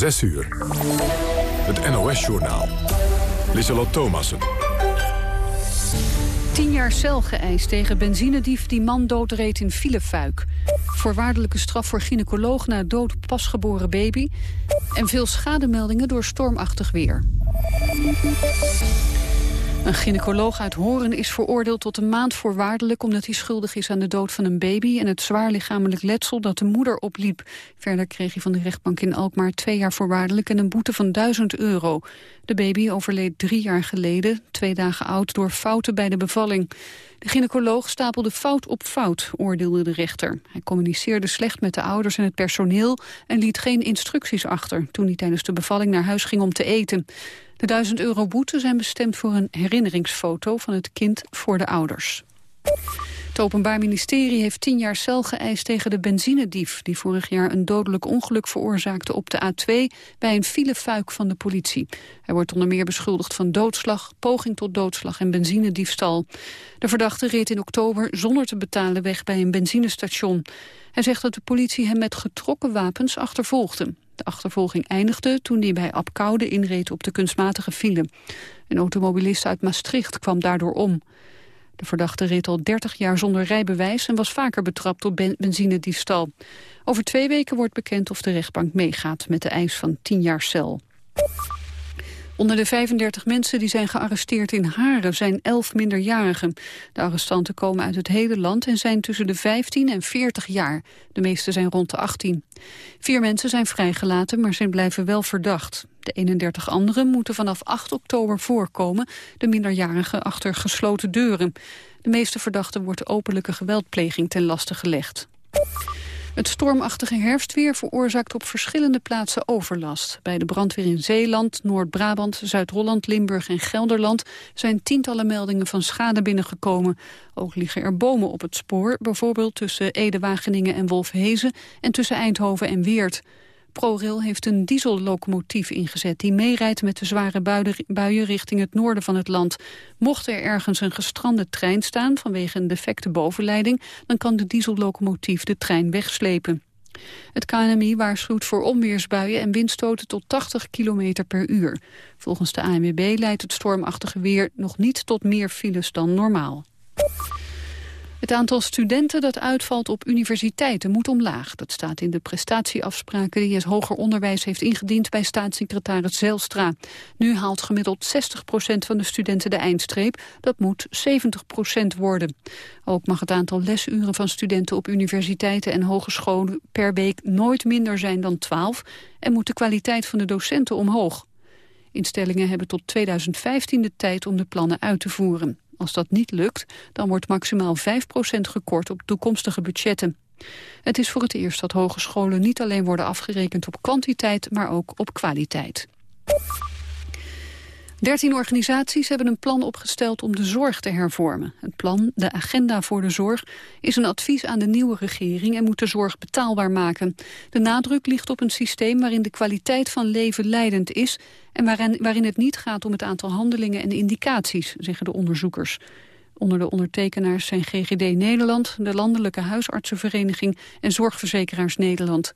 6 uur. Het NOS-journaal. Lissalot Thomassen. Tien jaar cel geëist tegen benzinedief die man doodreed in Filefuik. Voorwaardelijke straf voor gynaecoloog na dood pasgeboren baby. En veel schademeldingen door stormachtig weer. Een gynaecoloog uit Horen is veroordeeld tot een maand voorwaardelijk... omdat hij schuldig is aan de dood van een baby... en het zwaar lichamelijk letsel dat de moeder opliep. Verder kreeg hij van de rechtbank in Alkmaar twee jaar voorwaardelijk... en een boete van 1000 euro. De baby overleed drie jaar geleden, twee dagen oud... door fouten bij de bevalling. De gynaecoloog stapelde fout op fout, oordeelde de rechter. Hij communiceerde slecht met de ouders en het personeel... en liet geen instructies achter toen hij tijdens de bevalling naar huis ging om te eten. De 1000 euro boete zijn bestemd voor een herinneringsfoto van het kind voor de ouders. Het Openbaar Ministerie heeft tien jaar cel geëist tegen de benzinedief... die vorig jaar een dodelijk ongeluk veroorzaakte op de A2... bij een filefuik van de politie. Hij wordt onder meer beschuldigd van doodslag, poging tot doodslag en benzinediefstal. De verdachte reed in oktober zonder te betalen weg bij een benzinestation. Hij zegt dat de politie hem met getrokken wapens achtervolgde. De achtervolging eindigde toen hij bij Apkoude inreed op de kunstmatige file. Een automobilist uit Maastricht kwam daardoor om. De verdachte reed al 30 jaar zonder rijbewijs en was vaker betrapt op ben benzinediefstal. Over twee weken wordt bekend of de rechtbank meegaat met de eis van 10 jaar cel. Onder de 35 mensen die zijn gearresteerd in Haren zijn 11 minderjarigen. De arrestanten komen uit het hele land en zijn tussen de 15 en 40 jaar. De meeste zijn rond de 18. Vier mensen zijn vrijgelaten, maar zijn blijven wel verdacht. De 31 anderen moeten vanaf 8 oktober voorkomen, de minderjarigen achter gesloten deuren. De meeste verdachten wordt openlijke geweldpleging ten laste gelegd. Het stormachtige herfstweer veroorzaakt op verschillende plaatsen overlast. Bij de brandweer in Zeeland, Noord-Brabant, Zuid-Holland, Limburg en Gelderland zijn tientallen meldingen van schade binnengekomen. Ook liggen er bomen op het spoor, bijvoorbeeld tussen Ede-Wageningen en Wolfhezen en tussen Eindhoven en Weert. ProRail heeft een diesellocomotief ingezet die meerijdt met de zware buien richting het noorden van het land. Mocht er ergens een gestrande trein staan vanwege een defecte bovenleiding, dan kan de diesellocomotief de trein wegslepen. Het KNMI waarschuwt voor onweersbuien en windstoten tot 80 km per uur. Volgens de ANWB leidt het stormachtige weer nog niet tot meer files dan normaal. Het aantal studenten dat uitvalt op universiteiten moet omlaag. Dat staat in de prestatieafspraken die het hoger onderwijs heeft ingediend bij staatssecretaris Zelstra. Nu haalt gemiddeld 60% van de studenten de eindstreep. Dat moet 70% worden. Ook mag het aantal lesuren van studenten op universiteiten en hogescholen per week nooit minder zijn dan 12 en moet de kwaliteit van de docenten omhoog. Instellingen hebben tot 2015 de tijd om de plannen uit te voeren. Als dat niet lukt, dan wordt maximaal 5% gekort op toekomstige budgetten. Het is voor het eerst dat hogescholen niet alleen worden afgerekend op kwantiteit, maar ook op kwaliteit. Dertien organisaties hebben een plan opgesteld om de zorg te hervormen. Het plan, de agenda voor de zorg, is een advies aan de nieuwe regering... en moet de zorg betaalbaar maken. De nadruk ligt op een systeem waarin de kwaliteit van leven leidend is... en waarin, waarin het niet gaat om het aantal handelingen en indicaties, zeggen de onderzoekers. Onder de ondertekenaars zijn GGD Nederland, de Landelijke Huisartsenvereniging en Zorgverzekeraars Nederland.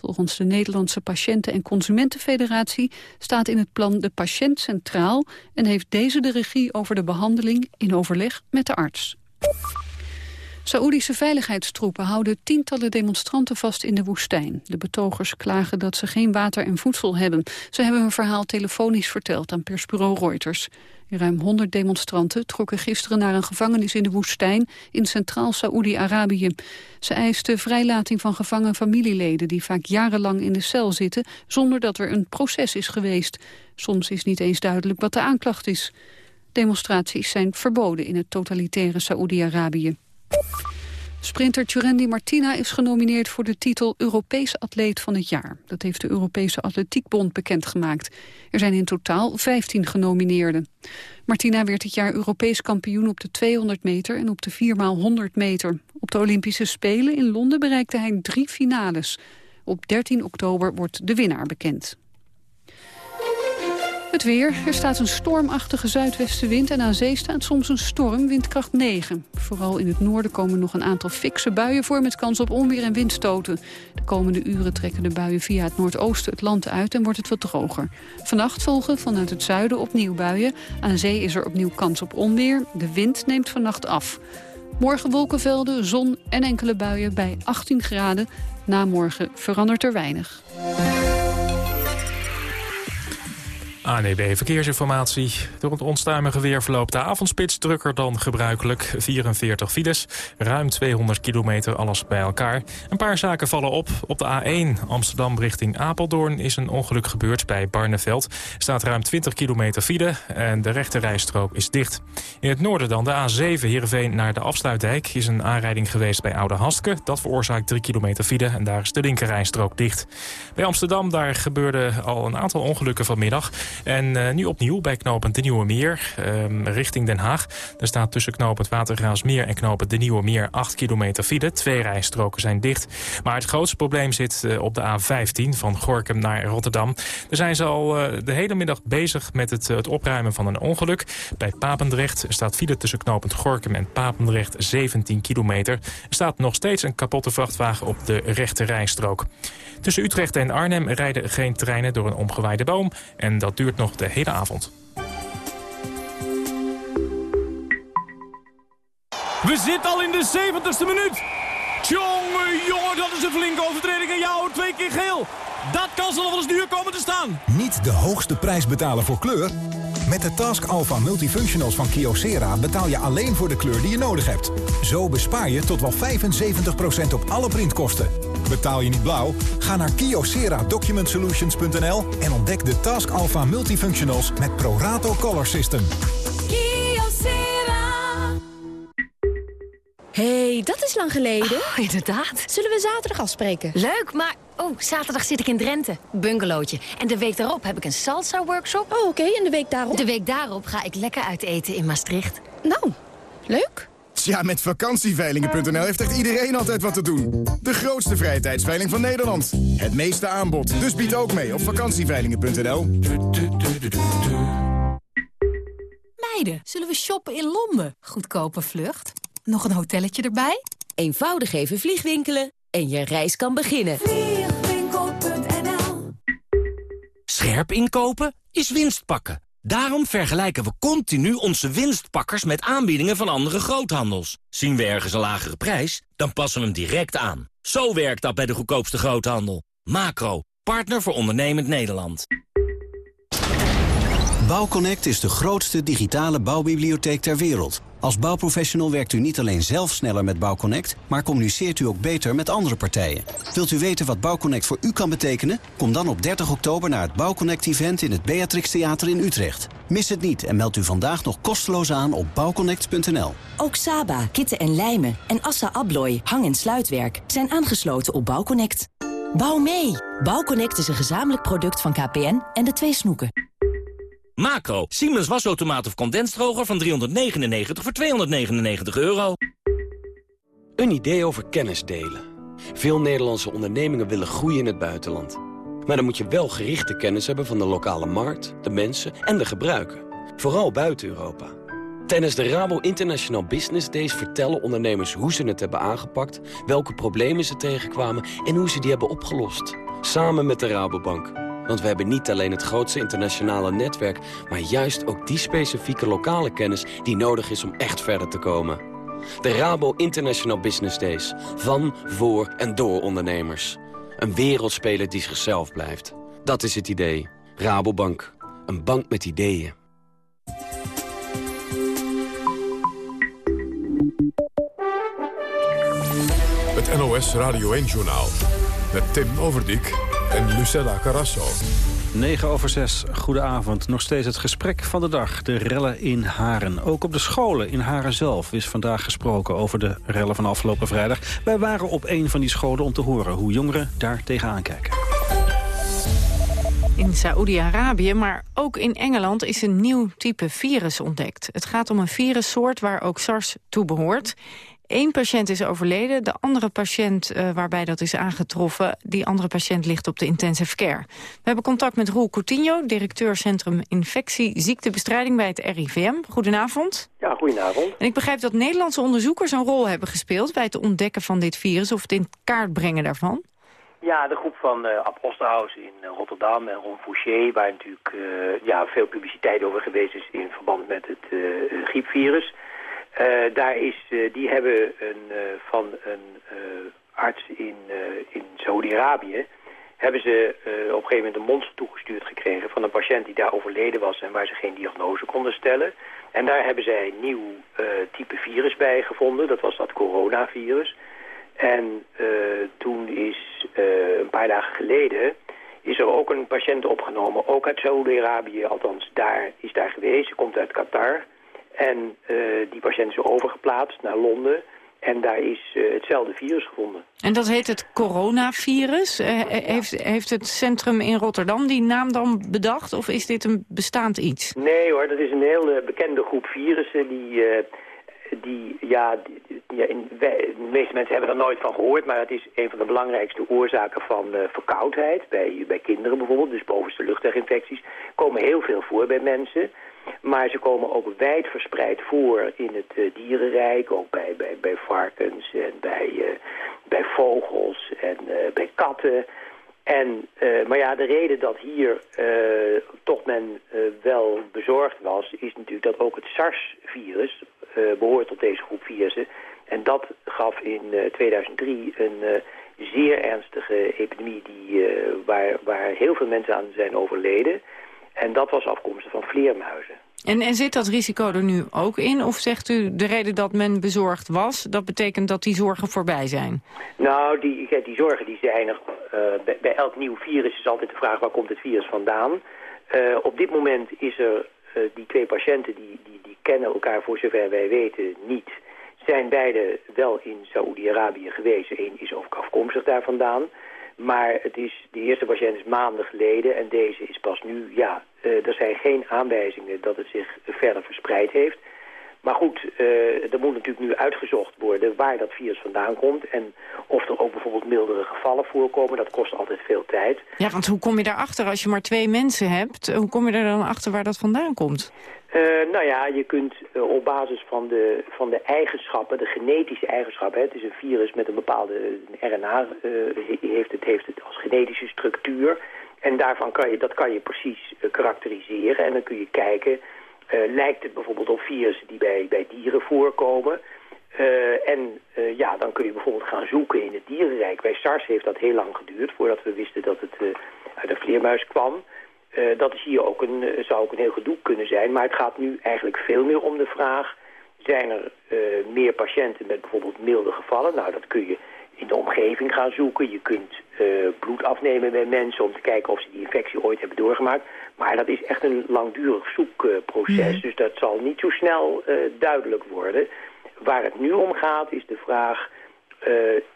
Volgens de Nederlandse Patiënten- en Consumentenfederatie staat in het plan de patiënt centraal en heeft deze de regie over de behandeling in overleg met de arts. Saoedische veiligheidstroepen houden tientallen demonstranten vast in de woestijn. De betogers klagen dat ze geen water en voedsel hebben. Ze hebben hun verhaal telefonisch verteld aan persbureau Reuters. Ruim 100 demonstranten trokken gisteren naar een gevangenis in de woestijn in centraal Saoedi-Arabië. Ze eisten vrijlating van gevangen familieleden die vaak jarenlang in de cel zitten zonder dat er een proces is geweest. Soms is niet eens duidelijk wat de aanklacht is. Demonstraties zijn verboden in het totalitaire Saoedi-Arabië. Sprinter Turendi Martina is genomineerd voor de titel Europees Atleet van het Jaar. Dat heeft de Europese Atletiekbond bekendgemaakt. Er zijn in totaal 15 genomineerden. Martina werd dit jaar Europees kampioen op de 200 meter en op de 4x100 meter. Op de Olympische Spelen in Londen bereikte hij drie finales. Op 13 oktober wordt de winnaar bekend. Het weer. Er staat een stormachtige zuidwestenwind en aan zee staat soms een storm, windkracht 9. Vooral in het noorden komen nog een aantal fikse buien voor met kans op onweer en windstoten. De komende uren trekken de buien via het noordoosten het land uit en wordt het wat droger. Vannacht volgen vanuit het zuiden opnieuw buien. Aan zee is er opnieuw kans op onweer. De wind neemt vannacht af. Morgen wolkenvelden, zon en enkele buien bij 18 graden. Na morgen verandert er weinig. ANEB Verkeersinformatie. Door het onstuimige weer verloopt de avondspits drukker dan gebruikelijk. 44 files, ruim 200 kilometer alles bij elkaar. Een paar zaken vallen op. Op de A1 Amsterdam richting Apeldoorn is een ongeluk gebeurd bij Barneveld. Staat ruim 20 kilometer file en de rechte rijstrook is dicht. In het noorden dan de A7 Heerenveen naar de afsluitdijk... is een aanrijding geweest bij Oude Hastke. Dat veroorzaakt 3 kilometer file en daar is de linkerrijstrook dicht. Bij Amsterdam daar gebeurde al een aantal ongelukken vanmiddag... En uh, nu opnieuw bij knooppunt De Nieuwe Meer, um, richting Den Haag. Er staat tussen knooppunt Watergraafsmeer en knooppunt De Nieuwe Meer 8 kilometer file. Twee rijstroken zijn dicht. Maar het grootste probleem zit uh, op de A15 van Gorkum naar Rotterdam. Daar zijn ze al uh, de hele middag bezig met het, het opruimen van een ongeluk. Bij Papendrecht staat file tussen knooppunt Gorkum en Papendrecht 17 kilometer. Er staat nog steeds een kapotte vrachtwagen op de rechte rijstrook. Tussen Utrecht en Arnhem rijden geen treinen door een omgewaaide boom. En dat duurt nog de hele avond. We zitten al in de 70ste minuut. Tjonge, jongen, dat is een flinke overtreding. En jou twee keer geel. Dat kan ze nog wel eens duur komen te staan. Niet de hoogste prijs betalen voor kleur? Met de Task Alpha Multifunctionals van Kyocera betaal je alleen voor de kleur die je nodig hebt. Zo bespaar je tot wel 75% op alle printkosten. Betaal je niet blauw? Ga naar kyocera-document-solutions.nl en ontdek de Task Alpha Multifunctionals met Prorato Color System. hey, dat is lang geleden. Oh, inderdaad. Zullen we zaterdag afspreken? Leuk, maar... Oh, zaterdag zit ik in Drenthe. Bungalowtje. En de week daarop heb ik een salsa-workshop. Oh, oké. Okay. En de week daarop? De week daarop ga ik lekker uit eten in Maastricht. Nou, leuk. Tja, met vakantieveilingen.nl heeft echt iedereen altijd wat te doen. De grootste vrije tijdsveiling van Nederland. Het meeste aanbod. Dus bied ook mee op vakantieveilingen.nl. Meiden, zullen we shoppen in Londen? Goedkope vlucht. Nog een hotelletje erbij? Eenvoudig even vliegwinkelen en je reis kan beginnen. Vliegwinkel.nl Scherp inkopen is winst pakken. Daarom vergelijken we continu onze winstpakkers met aanbiedingen van andere groothandels. Zien we ergens een lagere prijs, dan passen we hem direct aan. Zo werkt dat bij de goedkoopste groothandel. Macro, partner voor ondernemend Nederland. Bouwconnect is de grootste digitale bouwbibliotheek ter wereld. Als bouwprofessional werkt u niet alleen zelf sneller met Bouwconnect... maar communiceert u ook beter met andere partijen. Wilt u weten wat Bouwconnect voor u kan betekenen? Kom dan op 30 oktober naar het Bouwconnect-event... in het Beatrix Theater in Utrecht. Mis het niet en meld u vandaag nog kosteloos aan op bouwconnect.nl. Ook Saba, Kitten en Lijmen en Assa Abloy, hang- en sluitwerk... zijn aangesloten op Bouwconnect. Bouw mee! Bouwconnect is een gezamenlijk product van KPN en de twee snoeken. Macro, Siemens wasautomaat of condensdroger van 399 voor 299 euro. Een idee over kennis delen. Veel Nederlandse ondernemingen willen groeien in het buitenland. Maar dan moet je wel gerichte kennis hebben van de lokale markt, de mensen en de gebruiken. Vooral buiten Europa. Tijdens de Rabo International Business Days vertellen ondernemers hoe ze het hebben aangepakt... welke problemen ze tegenkwamen en hoe ze die hebben opgelost. Samen met de Rabobank. Want we hebben niet alleen het grootste internationale netwerk... maar juist ook die specifieke lokale kennis die nodig is om echt verder te komen. De Rabo International Business Days. Van, voor en door ondernemers. Een wereldspeler die zichzelf blijft. Dat is het idee. Rabobank. Een bank met ideeën. Het NOS Radio 1-journaal. Met Tim Overdijk en Lucella Carrasso. 9 over 6, goedenavond. Nog steeds het gesprek van de dag, de rellen in Haren. Ook op de scholen in Haren zelf is vandaag gesproken over de rellen van afgelopen vrijdag. Wij waren op een van die scholen om te horen hoe jongeren daar tegenaan kijken. In Saoedi-Arabië, maar ook in Engeland is een nieuw type virus ontdekt. Het gaat om een virussoort waar ook SARS toe behoort. Eén patiënt is overleden. De andere patiënt uh, waarbij dat is aangetroffen... die andere patiënt ligt op de intensive care. We hebben contact met Roel Coutinho, directeur Centrum Infectie Ziektebestrijding bij het RIVM. Goedenavond. Ja, goedenavond. En ik begrijp dat Nederlandse onderzoekers een rol hebben gespeeld... bij het ontdekken van dit virus of het in kaart brengen daarvan. Ja, de groep van uh, Ab Osterhaus in uh, Rotterdam en Ron Fouché... waar natuurlijk uh, ja, veel publiciteit over geweest is in verband met het griepvirus. Daar is, die hebben een, van een arts in, in Saudi-Arabië... hebben ze op een gegeven moment een monster toegestuurd gekregen... van een patiënt die daar overleden was en waar ze geen diagnose konden stellen. En daar hebben zij een nieuw type virus bij gevonden. Dat was dat coronavirus... En toen is een paar dagen geleden is er ook een patiënt opgenomen, ook uit Saudi-Arabië, althans daar is daar geweest, komt uit Qatar. En uh, die patiënt is overgeplaatst naar Londen en daar is hetzelfde virus gevonden. En dat heet het coronavirus. heeft, heeft het centrum in Rotterdam die naam dan bedacht of is dit een bestaand iets? Nee hoor, dat is een heel bekende groep virussen die die, ja, die, ja in, de meeste mensen hebben er nooit van gehoord, maar het is een van de belangrijkste oorzaken van verkoudheid, bij, bij kinderen bijvoorbeeld, dus bovenste luchtweginfecties, komen heel veel voor bij mensen. Maar ze komen ook wijd verspreid voor in het uh, dierenrijk, ook bij, bij, bij varkens en bij, uh, bij vogels en bij katten. En, maar ja, de reden dat hier toch men wel bezorgd was... is natuurlijk dat ook het SARS-virus behoort tot deze groep virussen. En dat gaf in 2003 een zeer ernstige epidemie... Die, waar, waar heel veel mensen aan zijn overleden. En dat was afkomstig van vleermuizen. En, en zit dat risico er nu ook in? Of zegt u de reden dat men bezorgd was... dat betekent dat die zorgen voorbij zijn? Nou, die, die zorgen die zijn er... Uh, bij, bij, elk nieuw virus is altijd de vraag... waar komt het virus vandaan? Uh, op dit moment is er... Uh, die twee patiënten die, die, die kennen elkaar voor zover wij weten niet... zijn beide wel in Saoedi-Arabië geweest. Eén is ook afkomstig daar vandaan... Maar het is, de eerste patiënt is maanden geleden en deze is pas nu, ja, uh, er zijn geen aanwijzingen dat het zich verder verspreid heeft. Maar goed, uh, er moet natuurlijk nu uitgezocht worden waar dat virus vandaan komt. En of er ook bijvoorbeeld mildere gevallen voorkomen, dat kost altijd veel tijd. Ja, want hoe kom je daarachter als je maar twee mensen hebt? Hoe kom je er dan achter waar dat vandaan komt? Uh, nou ja, je kunt uh, op basis van de, van de eigenschappen, de genetische eigenschappen... Hè, het is een virus met een bepaalde RNA, uh, heeft, het, heeft het als genetische structuur... en daarvan kan je, dat kan je precies karakteriseren. En dan kun je kijken... lijkt het bijvoorbeeld op virussen die bij, bij dieren voorkomen... en ja, dan kun je bijvoorbeeld gaan zoeken in het dierenrijk. Bij SARS heeft dat heel lang geduurd voordat we wisten dat het uit een vleermuis kwam... Uh, dat is hier ook een, uh, zou ook een heel gedoe kunnen zijn. Maar het gaat nu eigenlijk veel meer om de vraag... zijn er uh, meer patiënten met bijvoorbeeld milde gevallen? Nou, dat kun je in de omgeving gaan zoeken. Je kunt bloed afnemen bij mensen om te kijken of ze die infectie ooit hebben doorgemaakt. Maar dat is echt een langdurig zoekproces. Mm. Dus dat zal niet zo snel duidelijk worden. Waar het nu om gaat is de vraag...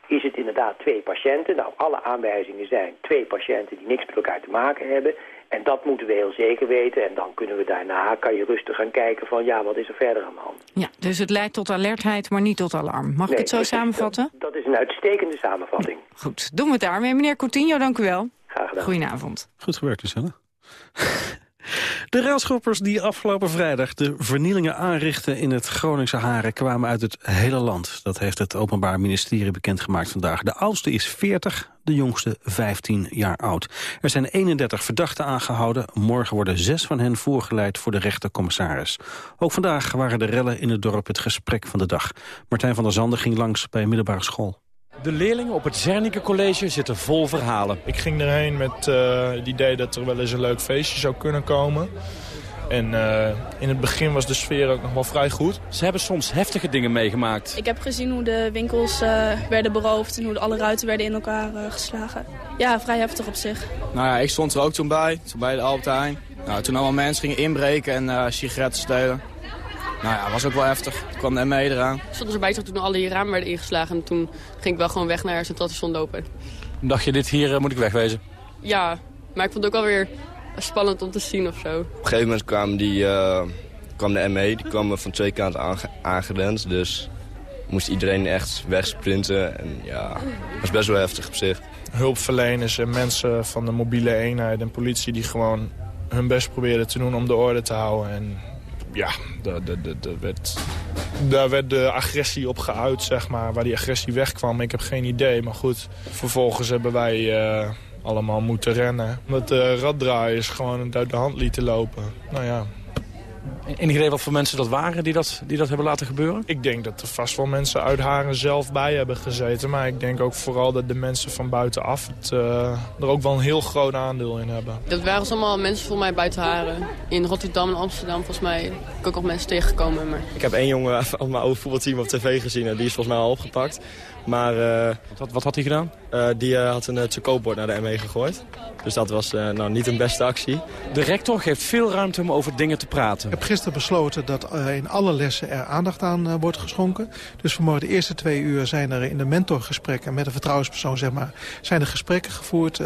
is het inderdaad twee patiënten? Nou, alle aanwijzingen zijn twee patiënten die niks met elkaar te maken hebben... En dat moeten we heel zeker weten. En dan kunnen we daarna, kan je rustig gaan kijken van ja, wat is er verder aan de hand. Ja, dus het leidt tot alertheid, maar niet tot alarm. Mag nee, ik het zo samenvatten? Dat, dat, is een uitstekende samenvatting. Ja, goed, doen we het daarmee. Meneer Coutinho, dank u wel. Graag gedaan. Goedenavond. Goed gewerkt, Lucelle. De relschoppers die afgelopen vrijdag de vernielingen aanrichten in het Groningse Haren kwamen uit het hele land. Dat heeft het Openbaar Ministerie bekendgemaakt vandaag. De oudste is 40, de jongste 15 jaar oud. Er zijn 31 verdachten aangehouden. Morgen worden zes van hen voorgeleid voor de rechtercommissaris. Ook vandaag waren de rellen in het dorp het gesprek van de dag. Martijn van der Zanden ging langs bij een middelbare school. De leerlingen op het Zernike College zitten vol verhalen. Ik ging erheen met uh, het idee dat er wel eens een leuk feestje zou kunnen komen. En uh, in het begin was de sfeer ook nog wel vrij goed. Ze hebben soms heftige dingen meegemaakt. Ik heb gezien hoe de winkels uh, werden beroofd en hoe alle ruiten werden in elkaar geslagen. Ja, vrij heftig op zich. Nou ja, ik stond er ook toen bij, toen bij de Albert Heijn. Nou, toen allemaal mensen gingen inbreken en sigaretten stelen. Nou ja, was ook wel heftig. Toen kwam de ME eraan. Ik stond erbij toen alle ramen werden ingeslagen. En toen ging ik wel gewoon weg naar Station lopen. Dacht je, dit hier uh, moet ik wegwezen? Ja, maar ik vond het ook wel weer spannend om te zien of zo. Op een gegeven moment kwam, die, uh, kwam de ME. Die kwam van twee kanten aange aangerend. Dus moest iedereen echt wegsprinten. En ja, dat was best wel heftig op zich. Hulpverleners en mensen van de mobiele eenheid en politie die gewoon hun best probeerden te doen om de orde te houden. En ja, daar, werd, daar werd de agressie op geuit, zeg maar. Waar die agressie wegkwam, ik heb geen idee. Maar goed, vervolgens hebben wij uh, allemaal moeten rennen. Omdat de raddraaiers gewoon het uit de hand lieten lopen. Nou ja, Enig idee wat voor mensen dat waren die dat, die dat hebben laten gebeuren? Ik denk dat er vast wel mensen uit Haren zelf bij hebben gezeten. Maar ik denk ook vooral dat de mensen van buitenaf het, uh, er ook wel een heel groot aandeel in hebben. Dat waren allemaal mensen voor mij buiten Haren. In Rotterdam en Amsterdam volgens mij heb ik ook nog mensen tegengekomen. Maar... Ik heb één jongen van mijn oude voetbalteam op tv gezien en die is volgens mij al opgepakt. Maar, uh, wat, wat, had hij gedaan? Uh, die uh, had een uh, naar de ME gegooid. Dus dat was nou, niet een beste actie. De rector geeft veel ruimte om over dingen te praten. Ik heb gisteren besloten dat in alle lessen er aandacht aan wordt geschonken. Dus vanmorgen de eerste twee uur zijn er in de mentorgesprekken met een vertrouwenspersoon zeg maar, zijn er gesprekken gevoerd.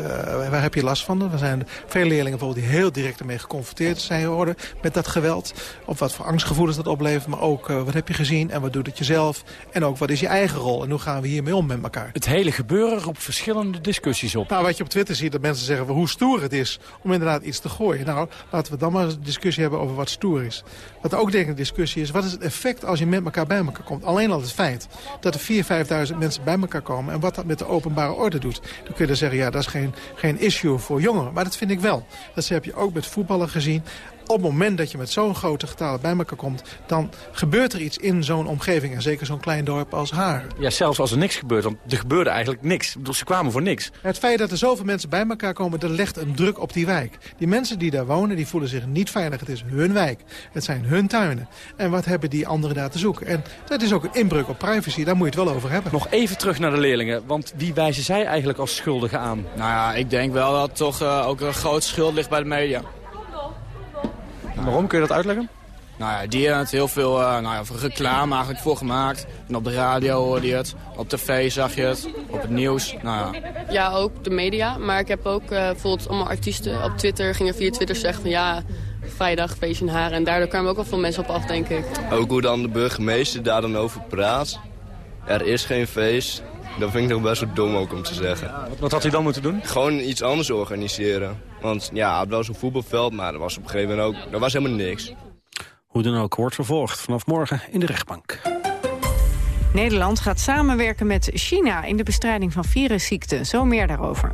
waar heb je last van? Er zijn veel leerlingen bijvoorbeeld die heel direct ermee geconfronteerd zijn geworden met dat geweld. Of wat voor angstgevoelens dat oplevert. Maar ook wat heb je gezien en wat doet het jezelf. En ook wat is je eigen rol en hoe gaan we hiermee om met elkaar. Het hele gebeuren roept verschillende discussies op. Nou, wat je op Twitter ziet, dat mensen zeggen hoe stoer het is om inderdaad iets te gooien. Nou, laten we dan maar een discussie hebben over wat stoer is. Wat ook denk ik een discussie is, wat is het effect als je met elkaar bij elkaar komt? Alleen al het feit dat er 4.000, 5.000 mensen bij elkaar komen en wat dat met de openbare orde doet. Dan kun je dan zeggen, ja, dat is geen, geen issue voor jongeren. Maar dat vind ik wel. Dat heb je ook met voetballen gezien op het moment dat je met zo'n grote getalen bij elkaar komt... dan gebeurt er iets in zo'n omgeving. En zeker zo'n klein dorp als haar. Ja, zelfs als er niks gebeurt. Want er gebeurde eigenlijk niks. Ze kwamen voor niks. Het feit dat er zoveel mensen bij elkaar komen... dat legt een druk op die wijk. Die mensen die daar wonen, die voelen zich niet veilig. Het is hun wijk. Het zijn hun tuinen. En wat hebben die anderen daar te zoeken? En dat is ook een inbreuk op privacy. Daar moet je het wel over hebben. Nog even terug naar de leerlingen. Want wie wijzen zij eigenlijk als schuldigen aan? Nou ja, ik denk wel dat toch uh, ook een groot schuld ligt bij de media. Waarom? Kun je dat uitleggen? Nou ja, die hebben het heel veel uh, nou ja, reclame eigenlijk voor gemaakt. En op de radio hoorde je het, op tv zag je het, op het nieuws. Nou ja. ja, ook de media. Maar ik heb ook uh, bijvoorbeeld allemaal artiesten op Twitter gingen via Twitter zeggen van ja, vrijdag feestje in Haren. En daardoor kwamen ook wel veel mensen op af, denk ik. Ook hoe dan de burgemeester daar dan over praat. Er is geen feest. Dat vind ik nog best wel dom ook om te zeggen. Wat, wat had hij dan moeten doen? Gewoon iets anders organiseren. Want ja, het had wel zo'n voetbalveld, maar er was op een gegeven moment ook... Er was helemaal niks. Hoe dan ook, wordt vervolgd vanaf morgen in de rechtbank. Nederland gaat samenwerken met China in de bestrijding van virusziekten. Zo meer daarover.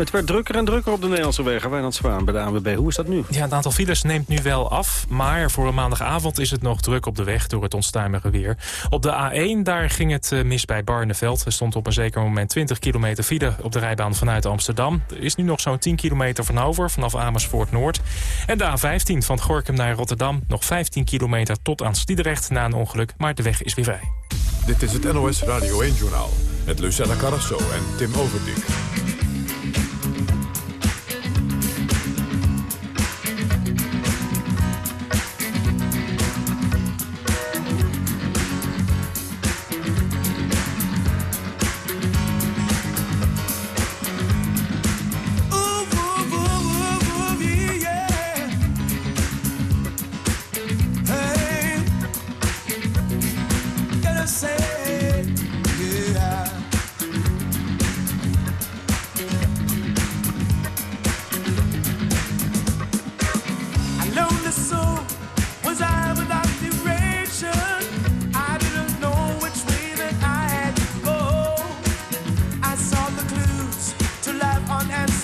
Het werd drukker en drukker op de Nederlandse wegen. Wijnand Zwaan bij de ANWB. Hoe is dat nu? Ja, het aantal files neemt nu wel af. Maar voor een maandagavond is het nog druk op de weg door het onstuimige weer. Op de A1 daar ging het eh, mis bij Barneveld. Er stond op een zeker moment 20 kilometer file op de rijbaan vanuit Amsterdam. Er is nu nog zo'n 10 kilometer van over vanaf Amersfoort Noord. En de A15 van Gorkum naar Rotterdam. Nog 15 kilometer tot aan Sliedrecht na een ongeluk. Maar de weg is weer vrij. Dit is het NOS Radio 1-journaal. Met Lucella Carrasso en Tim Overdijk.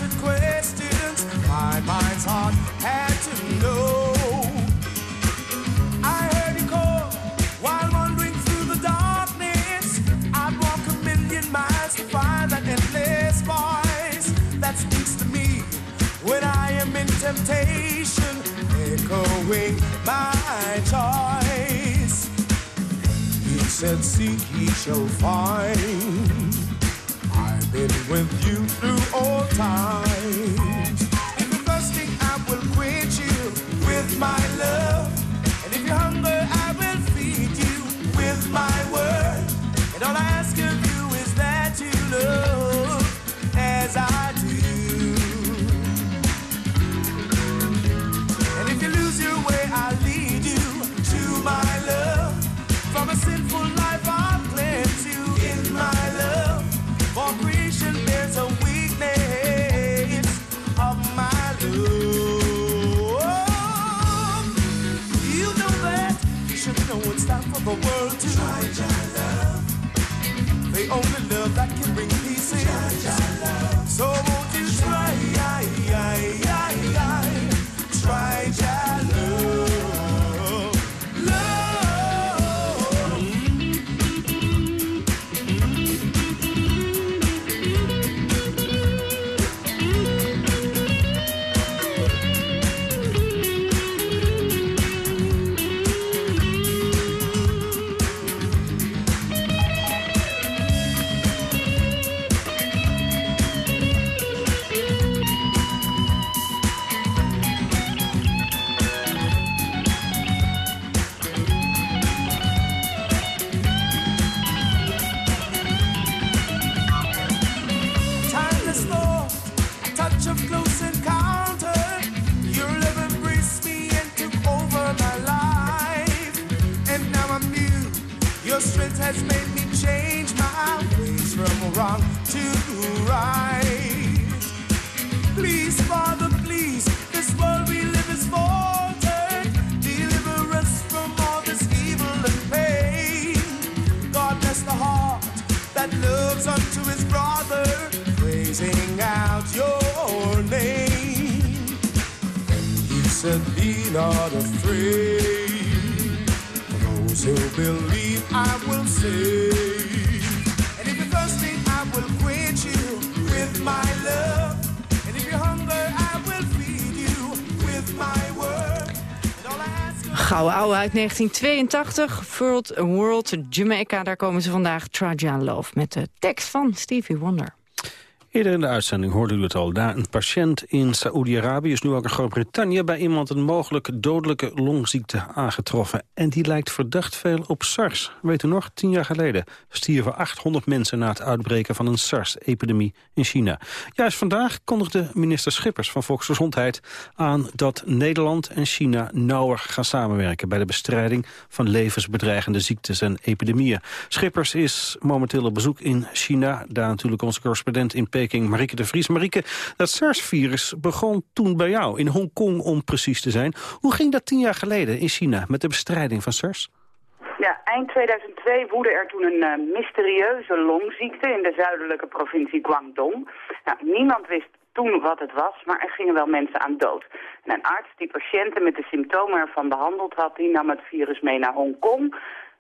unanswered questions my mind's heart had to know. I heard you call while wandering through the darkness. I'd walk a million miles to find that endless voice that speaks to me when I am in temptation, echoing my choice. He said, Seek, he shall find been with you through all times. If you're thirsty, I will quench you with my love. And if you're hungry, I will feed you with my word. And all I ask you. Church Gouden ouwe uit 1982, World, World Jamaica. Daar komen ze vandaag, Trajan Love, met de tekst van Stevie Wonder. Eerder in de uitzending hoorde u het al. Daar een patiënt in Saoedi-Arabië is nu ook in Groot-Brittannië... bij iemand een mogelijk dodelijke longziekte aangetroffen. En die lijkt verdacht veel op SARS. Weet u nog, tien jaar geleden stierven 800 mensen... na het uitbreken van een SARS-epidemie in China. Juist vandaag kondigde minister Schippers van Volksgezondheid aan... dat Nederland en China nauwer gaan samenwerken... bij de bestrijding van levensbedreigende ziektes en epidemieën. Schippers is momenteel op bezoek in China. Daar natuurlijk onze correspondent in Peking, Marieke de Vries. Marieke, dat SARS-virus begon toen bij jou, in Hongkong om precies te zijn. Hoe ging dat tien jaar geleden in China met de bestrijding van SARS? Ja, eind 2002 woedde er toen een eh, mysterieuze longziekte in de zuidelijke provincie Guangdong. Nou, niemand wist toen wat het was, maar er gingen wel mensen aan dood. En een arts die patiënten met de symptomen ervan behandeld had, die nam het virus mee naar Hongkong.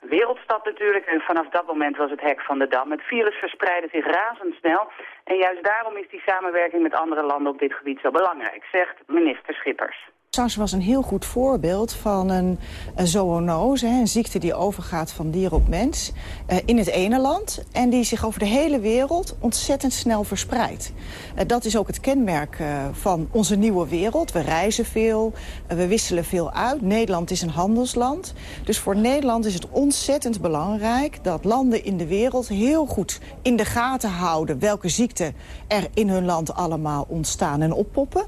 Wereldstad natuurlijk, en vanaf dat moment was het hek van de dam. Het virus verspreidde zich razendsnel en juist daarom is die samenwerking met andere landen op dit gebied zo belangrijk, zegt minister Schippers. SARS was een heel goed voorbeeld van een, zoonose, een ziekte die overgaat van dier op mens, uh, in het ene land en die zich over de hele wereld ontzettend snel verspreidt. Uh, dat is ook het kenmerk uh, van onze nieuwe wereld. We reizen veel, we wisselen veel uit. Nederland is een handelsland. Dus voor Nederland is het ontzettend belangrijk dat landen in de wereld heel goed in de gaten houden welke ziekten er in hun land allemaal ontstaan en oppoppen.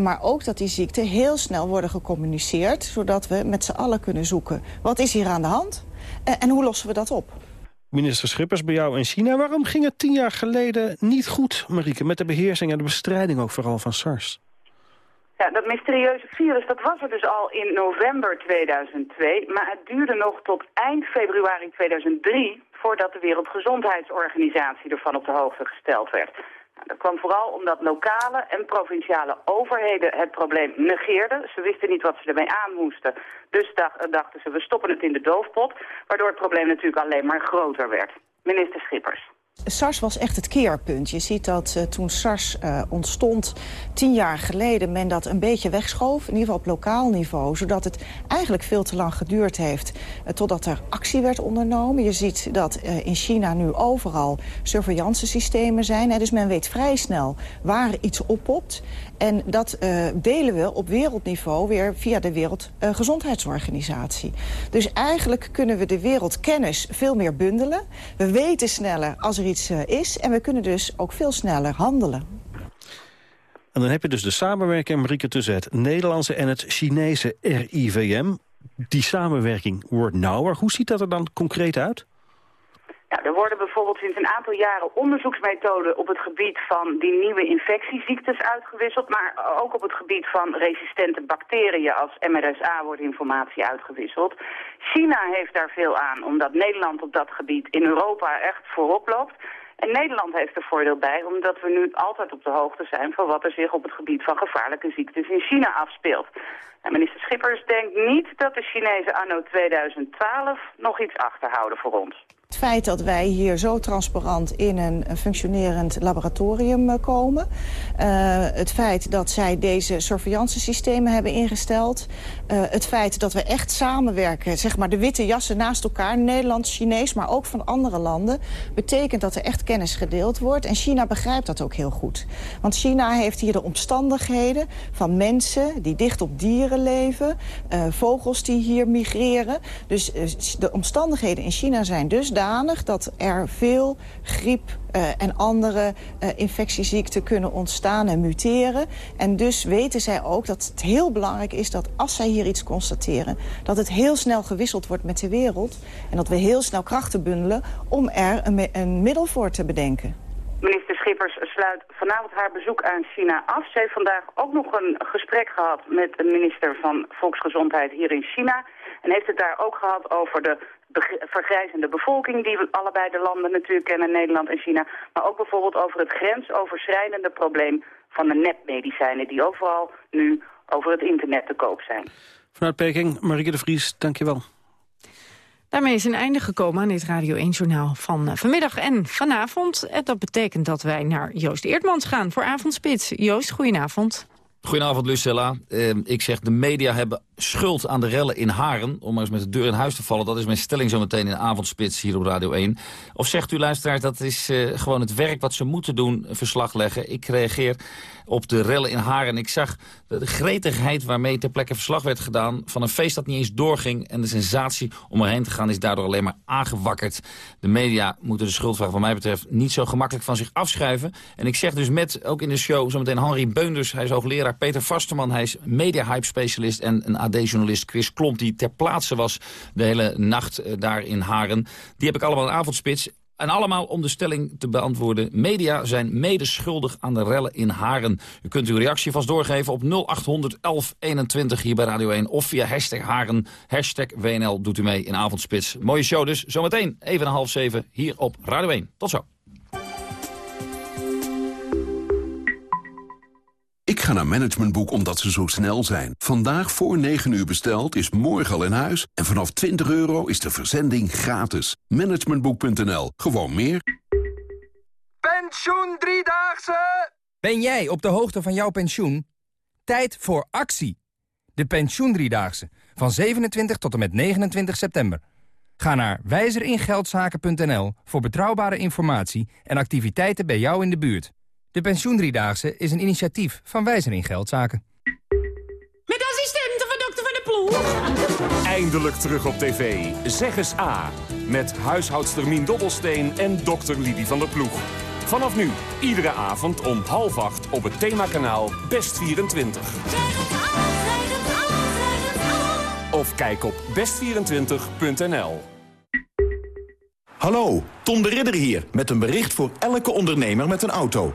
maar ook dat die ziekten heel snel worden gecommuniceerd... zodat we met z'n allen kunnen zoeken wat is hier aan de hand en, en hoe lossen we dat op. Minister Schippers, bij jou in China. Waarom ging het tien jaar geleden niet goed, Marieke... met de beheersing en de bestrijding ook vooral van SARS? Ja, dat mysterieuze virus, dat was er dus al in november 2002. Maar het duurde nog tot eind februari 2003... voordat de Wereldgezondheidsorganisatie ervan op de hoogte gesteld werd. Dat kwam vooral omdat lokale en provinciale overheden het probleem negeerden. Ze wisten niet wat ze ermee aan moesten. Dus dachten ze, we stoppen het in de doofpot. Waardoor het probleem natuurlijk alleen maar groter werd. Minister Schippers. SARS was echt het keerpunt. Je ziet dat uh, toen SARS uh, ontstond tien jaar geleden... men dat een beetje wegschoof, in ieder geval op lokaal niveau... zodat het eigenlijk veel te lang geduurd heeft uh, totdat er actie werd ondernomen. Je ziet dat in China nu overal surveillancesystemen zijn. Dus men weet vrij snel waar iets oppopt. En dat delen we op wereldniveau weer via de Wereldgezondheidsorganisatie. dus eigenlijk kunnen we de wereldkennis veel meer bundelen. We weten sneller als er iets is. En we kunnen dus ook veel sneller handelen. En dan heb je dus de samenwerking, Marieke, tussen het Nederlandse en het Chinese RIVM. Die samenwerking wordt nauwer. Hoe ziet dat er dan concreet uit? Ja, er worden bijvoorbeeld sinds een aantal jaren onderzoeksmethoden op het gebied van die nieuwe infectieziektes uitgewisseld. Maar ook op het gebied van resistente bacteriën als MRSA wordt informatie uitgewisseld. China heeft daar veel aan, omdat Nederland op dat gebied in Europa echt voorop loopt. En Nederland heeft er voordeel bij, omdat we nu altijd op de hoogte zijn van wat er zich op het gebied van gevaarlijke ziektes in China afspeelt. En minister Schippers denkt niet dat de Chinezen anno 2012 nog iets achterhouden voor ons. Het feit dat wij hier zo transparant in een functionerend laboratorium komen. Uh, het feit dat zij deze surveillancesystemen hebben ingesteld. Uh, het feit dat we echt samenwerken, zeg maar de witte jassen naast elkaar. Nederland, Chinees, maar ook van andere landen. Betekent dat er echt kennis gedeeld wordt. En China begrijpt dat ook heel goed. Want China heeft hier de omstandigheden van mensen die dicht op dieren leven. Vogels die hier migreren. Dus de omstandigheden in China zijn dat er veel griep, uh, en andere uh, infectieziekten kunnen ontstaan en muteren. En dus weten zij ook dat het heel belangrijk is dat als zij hier iets constateren... dat het heel snel gewisseld wordt met de wereld. En dat we heel snel krachten bundelen om er een, een middel voor te bedenken. Minister Schippers sluit vanavond haar bezoek aan China af. Ze heeft vandaag ook nog een gesprek gehad met de minister van Volksgezondheid hier in China. En heeft het daar ook gehad over de vergrijzende bevolking... die allebei de landen natuurlijk kennen, Nederland en China. Maar ook bijvoorbeeld over het grensoverschrijdende probleem van de nepmedicijnen... die overal nu over het internet te koop zijn. Vanuit Peking, Marieke de Vries, dankjewel. Daarmee is een einde gekomen aan dit Radio 1-journaal van eh, vanmiddag en vanavond. En dat betekent dat wij naar Joost Eertmans gaan voor Avondspits. Joost, goedenavond. Goedenavond, Lucella. Uh, ik zeg, de media hebben schuld aan de rellen in Haren... om maar eens met de deur in huis te vallen. Dat is mijn stelling zometeen in Avondspits hier op Radio 1. Of zegt u, luisteraar, dat is uh, gewoon het werk wat ze moeten doen, verslag leggen. Ik reageer op de rellen in Haren. Ik zag de gretigheid waarmee ter plekke verslag werd gedaan... van een feest dat niet eens doorging. En de sensatie om erheen te gaan is daardoor alleen maar aangewakkerd. De media moeten de schuldvraag wat mij betreft niet zo gemakkelijk van zich afschuiven. En ik zeg dus met, ook in de show, zometeen Henry Beunders. Hij is hoogleraar. Peter Vasterman, hij is media-hype-specialist. En een AD-journalist Chris Klomp, die ter plaatse was de hele nacht eh, daar in Haren. Die heb ik allemaal een avondspits. En allemaal om de stelling te beantwoorden. Media zijn medeschuldig aan de rellen in Haren. U kunt uw reactie vast doorgeven op 0800 1121 hier bij Radio 1. Of via hashtag Haren, hashtag WNL doet u mee in Avondspits. Mooie show dus. Zometeen even een half zeven hier op Radio 1. Tot zo. Ik ga naar Managementboek omdat ze zo snel zijn. Vandaag voor 9 uur besteld is morgen al in huis. En vanaf 20 euro is de verzending gratis. Managementboek.nl. Gewoon meer. Pensioen Driedaagse! Ben jij op de hoogte van jouw pensioen? Tijd voor actie. De Pensioen Driedaagse. Van 27 tot en met 29 september. Ga naar wijzeringeldzaken.nl voor betrouwbare informatie en activiteiten bij jou in de buurt. De Pensioendriedaagse is een initiatief van Wijzer in Geldzaken. Met assistenten van dokter Van der Ploeg. Eindelijk terug op tv. Zeg eens A. Met huishoudster Mien Dobbelsteen en dokter Lidie van der Ploeg. Vanaf nu, iedere avond om half acht op het themakanaal Best 24. Of kijk op best24.nl. Hallo, Tom de Ridder hier, met een bericht voor elke ondernemer met een auto.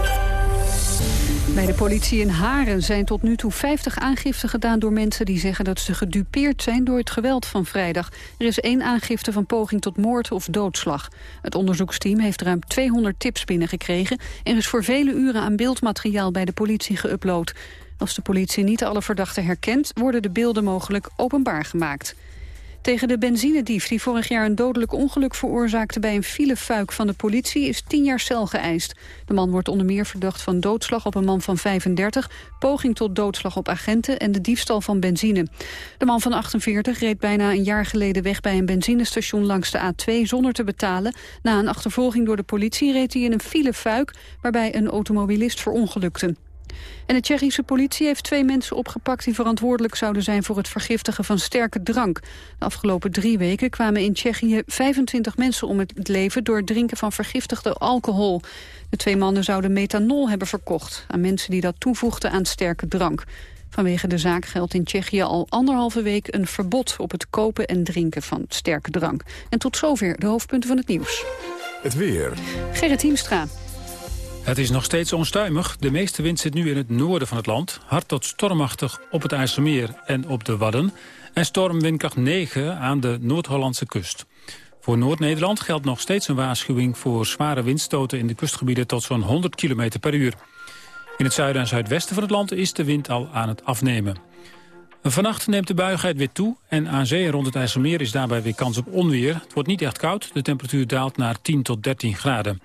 Bij de politie in Haren zijn tot nu toe 50 aangiften gedaan door mensen die zeggen dat ze gedupeerd zijn door het geweld van vrijdag. Er is één aangifte van poging tot moord of doodslag. Het onderzoeksteam heeft ruim 200 tips binnengekregen en is voor vele uren aan beeldmateriaal bij de politie geüpload. Als de politie niet alle verdachten herkent, worden de beelden mogelijk openbaar gemaakt. Tegen de benzinedief die vorig jaar een dodelijk ongeluk veroorzaakte bij een filefuik van de politie is tien jaar cel geëist. De man wordt onder meer verdacht van doodslag op een man van 35, poging tot doodslag op agenten en de diefstal van benzine. De man van 48 reed bijna een jaar geleden weg bij een benzinestation langs de A2 zonder te betalen. Na een achtervolging door de politie reed hij in een filefuik waarbij een automobilist verongelukte. En de Tsjechische politie heeft twee mensen opgepakt... die verantwoordelijk zouden zijn voor het vergiftigen van sterke drank. De afgelopen drie weken kwamen in Tsjechië 25 mensen om het leven... door het drinken van vergiftigde alcohol. De twee mannen zouden methanol hebben verkocht... aan mensen die dat toevoegden aan sterke drank. Vanwege de zaak geldt in Tsjechië al anderhalve week een verbod... op het kopen en drinken van sterke drank. En tot zover de hoofdpunten van het nieuws. Het weer. Gerrit Hiemstra. Het is nog steeds onstuimig. De meeste wind zit nu in het noorden van het land. Hard tot stormachtig op het IJsselmeer en op de Wadden. En stormwindkracht 9 aan de Noord-Hollandse kust. Voor Noord-Nederland geldt nog steeds een waarschuwing... voor zware windstoten in de kustgebieden tot zo'n 100 km per uur. In het zuiden en zuidwesten van het land is de wind al aan het afnemen. Vannacht neemt de buigheid weer toe en aan zee rond het IJsselmeer is daarbij weer kans op onweer. Het wordt niet echt koud, de temperatuur daalt naar 10 tot 13 graden.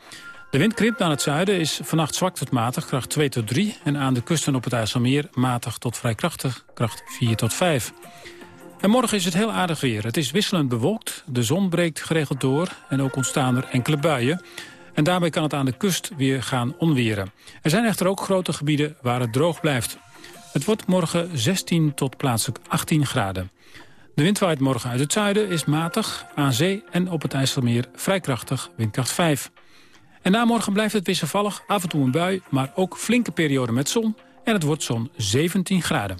De wind krimpt naar het zuiden, is vannacht zwak tot matig, kracht 2 tot 3. En aan de kusten op het IJsselmeer matig tot vrij krachtig, kracht 4 tot 5. En morgen is het heel aardig weer. Het is wisselend bewolkt, de zon breekt geregeld door... en ook ontstaan er enkele buien. En daarbij kan het aan de kust weer gaan onweren. Er zijn echter ook grote gebieden waar het droog blijft. Het wordt morgen 16 tot plaatselijk 18 graden. De wind waait morgen uit het zuiden, is matig, aan zee en op het IJsselmeer vrij krachtig, windkracht 5. En na morgen blijft het wisselvallig, af en toe een bui, maar ook flinke periode met zon. En het wordt zo'n 17 graden.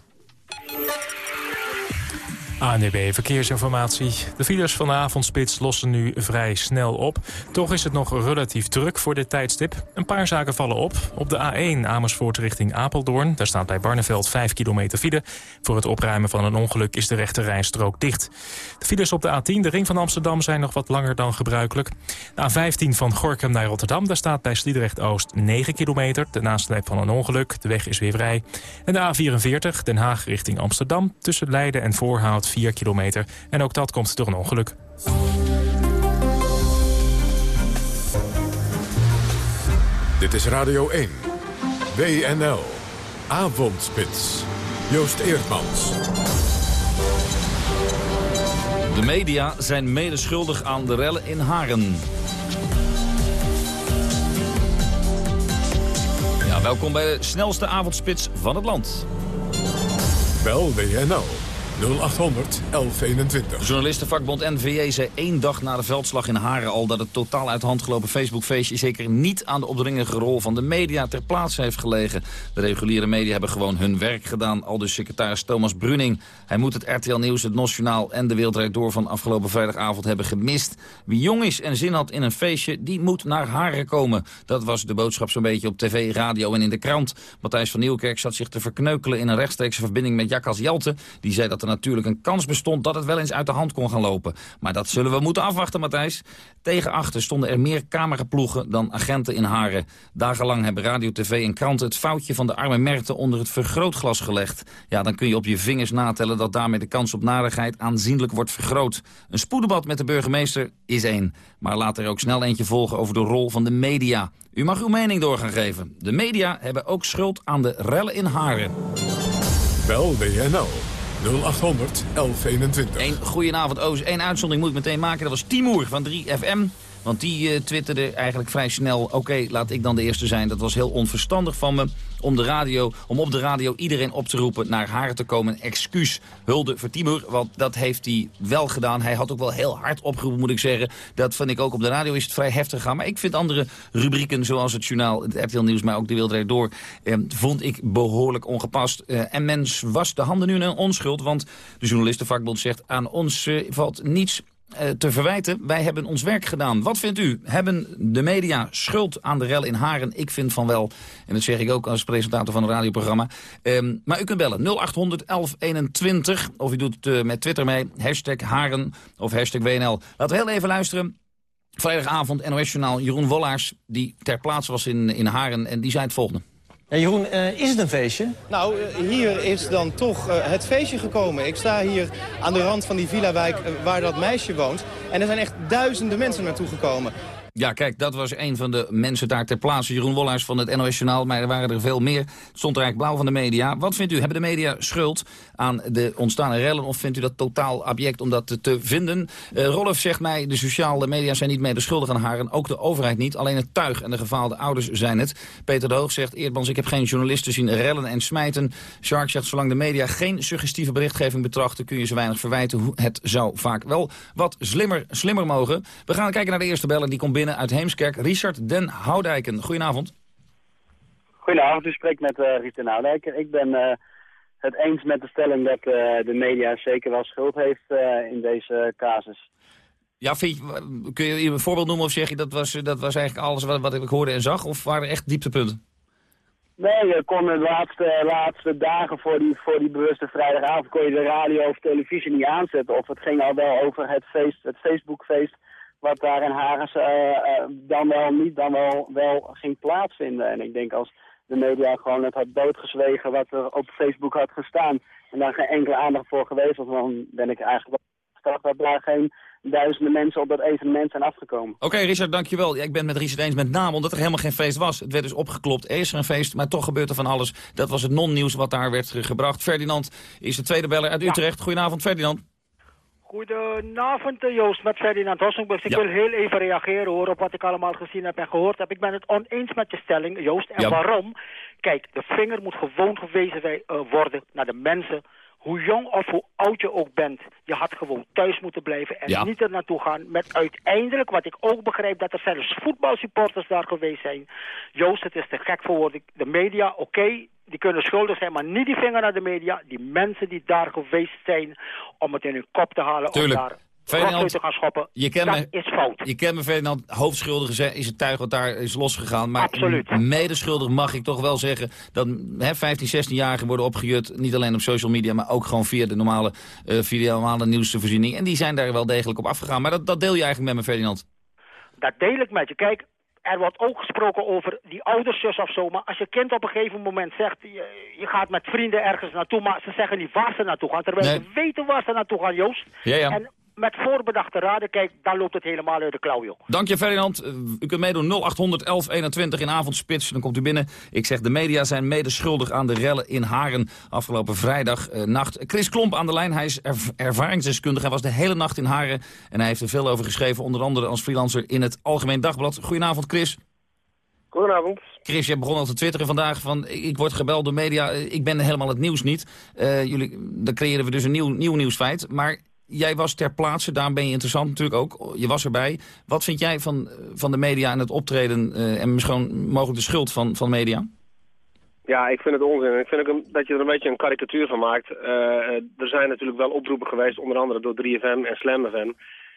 ANDB Verkeersinformatie. De files van de avondspits lossen nu vrij snel op. Toch is het nog relatief druk voor dit tijdstip. Een paar zaken vallen op. Op de A1 Amersfoort richting Apeldoorn. Daar staat bij Barneveld 5 kilometer file. Voor het opruimen van een ongeluk is de rechte rijstrook dicht. De files op de A10, de ring van Amsterdam, zijn nog wat langer dan gebruikelijk. De A15 van Gorkum naar Rotterdam. Daar staat bij Sliedrecht-Oost 9 kilometer. De nasleep van een ongeluk. De weg is weer vrij. En de A44 Den Haag richting Amsterdam. Tussen Leiden en Voorhout 4 kilometer. En ook dat komt door een ongeluk. Dit is Radio 1. WNL. Avondspits. Joost Eerdmans. De media zijn medeschuldig aan de rellen in Haren. Ja, welkom bij de snelste avondspits van het land. Bel WNL 0800 1121. Journalistenvakbond NVJ zei één dag na de veldslag in Haren al... dat het totaal uit de hand gelopen Facebookfeestje... zeker niet aan de opdringerige rol van de media ter plaatse heeft gelegen. De reguliere media hebben gewoon hun werk gedaan. Al dus secretaris Thomas Bruning. Hij moet het RTL Nieuws, het Nationaal en de Wereldrijd Door... van afgelopen vrijdagavond hebben gemist. Wie jong is en zin had in een feestje, die moet naar Haren komen. Dat was de boodschap zo'n beetje op tv, radio en in de krant. Matthijs van Nieuwkerk zat zich te verkneukelen... in een rechtstreekse verbinding met Jakas Jelte. Die zei dat natuurlijk een kans bestond dat het wel eens uit de hand kon gaan lopen. Maar dat zullen we moeten afwachten, Matthijs. Tegen achter stonden er meer cameraploegen dan agenten in Haren. Dagenlang hebben radio, tv en kranten het foutje van de arme merkte onder het vergrootglas gelegd. Ja, dan kun je op je vingers natellen dat daarmee de kans op narigheid aanzienlijk wordt vergroot. Een spoeddebat met de burgemeester is één. Maar laat er ook snel eentje volgen over de rol van de media. U mag uw mening door gaan geven. De media hebben ook schuld aan de rellen in Haren. Bel WNL 0800 1121. Een goedenavond, Oos. Eén uitzondering moet ik meteen maken. Dat was Timur van 3FM. Want die uh, twitterde eigenlijk vrij snel... oké, laat ik dan de eerste zijn. Dat was heel onverstandig van me om, de radio, om op de radio iedereen op te roepen naar haar te komen. Excuus, hulde voor Timur, want dat heeft hij wel gedaan. Hij had ook wel heel hard opgeroepen, moet ik zeggen. Dat vind ik ook op de radio is het vrij heftig gaan. Maar ik vind andere rubrieken, zoals het journaal, het RTL Nieuws... maar ook de Wereldrijd Door, eh, vond ik behoorlijk ongepast. Eh, en mens was de handen nu een onschuld, want de journalistenvakbond zegt... aan ons eh, valt niets te verwijten. Wij hebben ons werk gedaan. Wat vindt u? Hebben de media schuld aan de rel in Haren? Ik vind van wel. En dat zeg ik ook als presentator van een radioprogramma. Um, maar u kunt bellen 0800 1121. Of u doet het uh, met Twitter mee. Hashtag Haren of hashtag WNL. Laten we heel even luisteren. Vrijdagavond NOS-journaal Jeroen Wollaars. Die ter plaatse was in, in Haren. En die zei het volgende. Ja, Jeroen, uh, is het een feestje? Nou, uh, hier is dan toch uh, het feestje gekomen. Ik sta hier aan de rand van die villa-wijk waar dat meisje woont. En er zijn echt duizenden mensen naartoe gekomen. Ja, kijk, dat was een van de mensen daar ter plaatse. Jeroen Wollaars van het NOS Journaal, maar er waren er veel meer. Het stond er eigenlijk blauw van de media. Wat vindt u? Hebben de media schuld aan de ontstaande rellen? Of vindt u dat totaal abject om dat te vinden? Uh, Rolf zegt mij, de sociale media zijn niet mede schuldig aan haar... en ook de overheid niet, alleen het tuig en de gefaalde ouders zijn het. Peter de Hoog zegt, Eerdmans, ik heb geen journalisten zien rellen en smijten. Shark zegt, zolang de media geen suggestieve berichtgeving betrachten... kun je ze weinig verwijten. Het zou vaak wel wat slimmer, slimmer mogen. We gaan kijken naar de eerste bellen, die komt binnen uit Heemskerk. Richard den Houdijken, goedenavond. Goedenavond, u spreekt met uh, Richard den Houdijken. Ik ben uh, het eens met de stelling dat uh, de media zeker wel schuld heeft in deze casus. Ja, vind je, kun je een voorbeeld noemen of zeg je dat was, dat was eigenlijk alles wat, wat ik hoorde en zag? Of waren er echt dieptepunten? Nee, je kon de laatste, laatste dagen voor die, voor die bewuste vrijdagavond kon je de radio of televisie niet aanzetten. Of het ging al wel over het feest, het Facebookfeest, wat daar in Hagens uh, uh, dan wel niet, dan wel, wel ging plaatsvinden. En ik denk als de media gewoon het had doodgezwegen wat er op Facebook had gestaan en daar geen enkele aandacht voor geweest was, dan ben ik eigenlijk wel dat daar geen duizenden mensen op dat evenement zijn afgekomen. Oké, Richard, dankjewel. Ja, ik ben met Richard eens met name omdat er helemaal geen feest was. Het werd dus opgeklopt. Er is er een feest, maar toch gebeurt er van alles. Dat was het non-nieuws wat daar werd gebracht. Ferdinand is de tweede beller uit Utrecht. Goedenavond, Ferdinand. Goedenavond Joost, met Ferdinand Hossenbus. Ik wil heel even reageren hoor, op wat ik allemaal gezien heb en gehoord heb. Ik ben het oneens met je stelling, Joost. En waarom? Kijk, de vinger moet gewoon gewezen worden naar de mensen hoe jong of hoe oud je ook bent, je had gewoon thuis moeten blijven en niet er naartoe gaan. Met uiteindelijk, wat ik ook begrijp, dat er zelfs voetbalsupporters daar geweest zijn. Joost, het is te gek voor woorden. De media, oké, die kunnen schuldig zijn, maar niet die vinger naar de media. Die mensen die daar geweest zijn om het in hun kop te halen. Tuurlijk. Om daar Ferdinand, te gaan schoppen, je dat me, is fout. Je kent me, Ferdinand, hoofdschuldig is het tuig wat daar is losgegaan. Maar Absoluut. medeschuldig mag ik toch wel zeggen dat hè, 15, 16-jarigen worden opgejut. Niet alleen op social media, maar ook gewoon via de normale, uh, via de normale nieuwsvoorziening. En die zijn daar wel degelijk op afgegaan. Maar dat, dat deel je eigenlijk met me, Ferdinand. Dat deel ik met je. Kijk, er wordt ook gesproken over die oudertjes of zo. Maar als je kind op een gegeven moment zegt... je, je gaat met vrienden ergens naartoe... maar ze zeggen niet waar ze naartoe gaan... terwijl ze weten waar ze naartoe gaan, Joost. Ja, ja. En met voorbedachte raden, kijk, dan loopt het helemaal uit de klauw, joh. Dank je, Ferdinand. Uh, u kunt meedoen 0800 1121 in avondspits. Dan komt u binnen. Ik zeg, de media zijn mede schuldig aan de rellen in Haren afgelopen vrijdag uh, nacht. Chris Klomp aan de lijn. Hij is erv ervaringsdeskundige. Hij was de hele nacht in Haren. En hij heeft er veel over geschreven, onder andere als freelancer in het Algemeen Dagblad. Goedenavond, Chris. Goedenavond. Chris, je begon al te twitteren vandaag van ik word gebeld door media, ik ben helemaal het nieuws niet. Uh, jullie, dan creëren we dus een nieuw, nieuw nieuwsfeit. Maar jij was ter plaatse, daarom ben je interessant natuurlijk ook. Je was erbij. Wat vind jij van, van de media en het optreden uh, en misschien mogelijk de schuld van, van media? Ja, ik vind het onzin. Ik vind ook dat je er een beetje een karikatuur van maakt. Uh, er zijn natuurlijk wel oproepen geweest, onder andere door 3FM en Slam FM.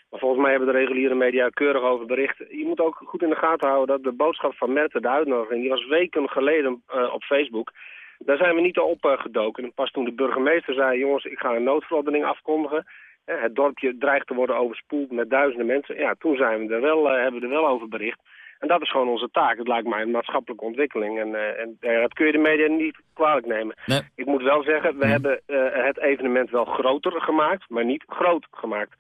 Maar volgens mij hebben de reguliere media keurig over bericht. Je moet ook goed in de gaten houden dat de boodschap van Merten, de uitnodiging, die was weken geleden op Facebook. Daar zijn we niet op gedoken. En pas toen de burgemeester zei, jongens, ik ga een noodverordening afkondigen. Het dorpje dreigt te worden overspoeld met duizenden mensen. Ja, toen zijn we er wel, uh, hebben we er wel over bericht. En dat is gewoon onze taak. Het lijkt mij een maatschappelijke ontwikkeling. En, uh, en uh, dat kun je de media niet kwalijk nemen. Nee. Ik moet wel zeggen, we hebben het evenement wel groter gemaakt, maar niet groot gemaakt.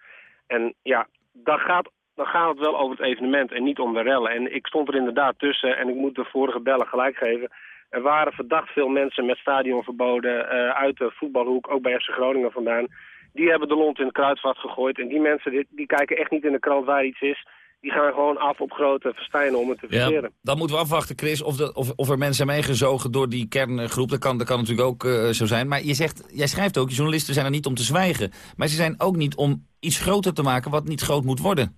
En ja, dan gaat, dan gaat het wel over het evenement en niet om de rellen. En ik stond er inderdaad tussen en ik moet de vorige bellen gelijk geven. Er waren verdacht veel mensen met stadionverboden uit de voetbalhoek, ook bij FC Groningen vandaan die hebben de lont in het kruidvat gegooid. En die mensen die, die, kijken echt niet in de krant waar iets is. Die gaan gewoon af op grote verstijnen om het te verseren. Ja, dan moeten we afwachten, Chris, of, de, of, of er mensen zijn meegezogen door die kerngroep. Dat kan, dat kan natuurlijk ook uh, zo zijn. Maar je zegt, jij schrijft ook, journalisten zijn er niet om te zwijgen. Maar ze zijn ook niet om iets groter te maken wat niet groot moet worden.